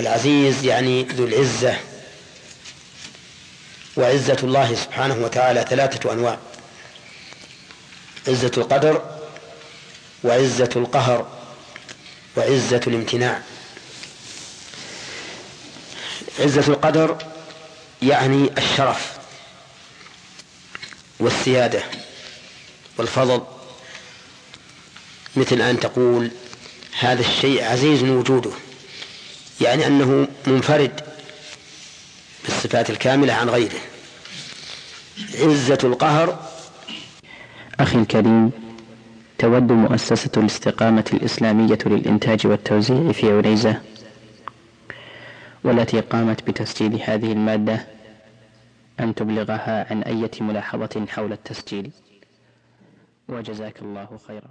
العزيز يعني ذو العزة وعزة الله سبحانه وتعالى ثلاثة أنواع عزة القدر وعزة القهر. وعزة الامتناع. عزة القدر يعني الشرف والسيادة والفضل. مثل أن تقول هذا الشيء عزيز وجوده يعني أنه منفرد بالصفات الكاملة عن غيره. عزة القهر. أخي الكريم تود مؤسسة الاستقامة الإسلامية للإنتاج والتوزيع في عنيزة والتي قامت بتسجيل هذه المادة أن تبلغها عن أية ملاحظة حول التسجيل. وجزاك الله خيرا.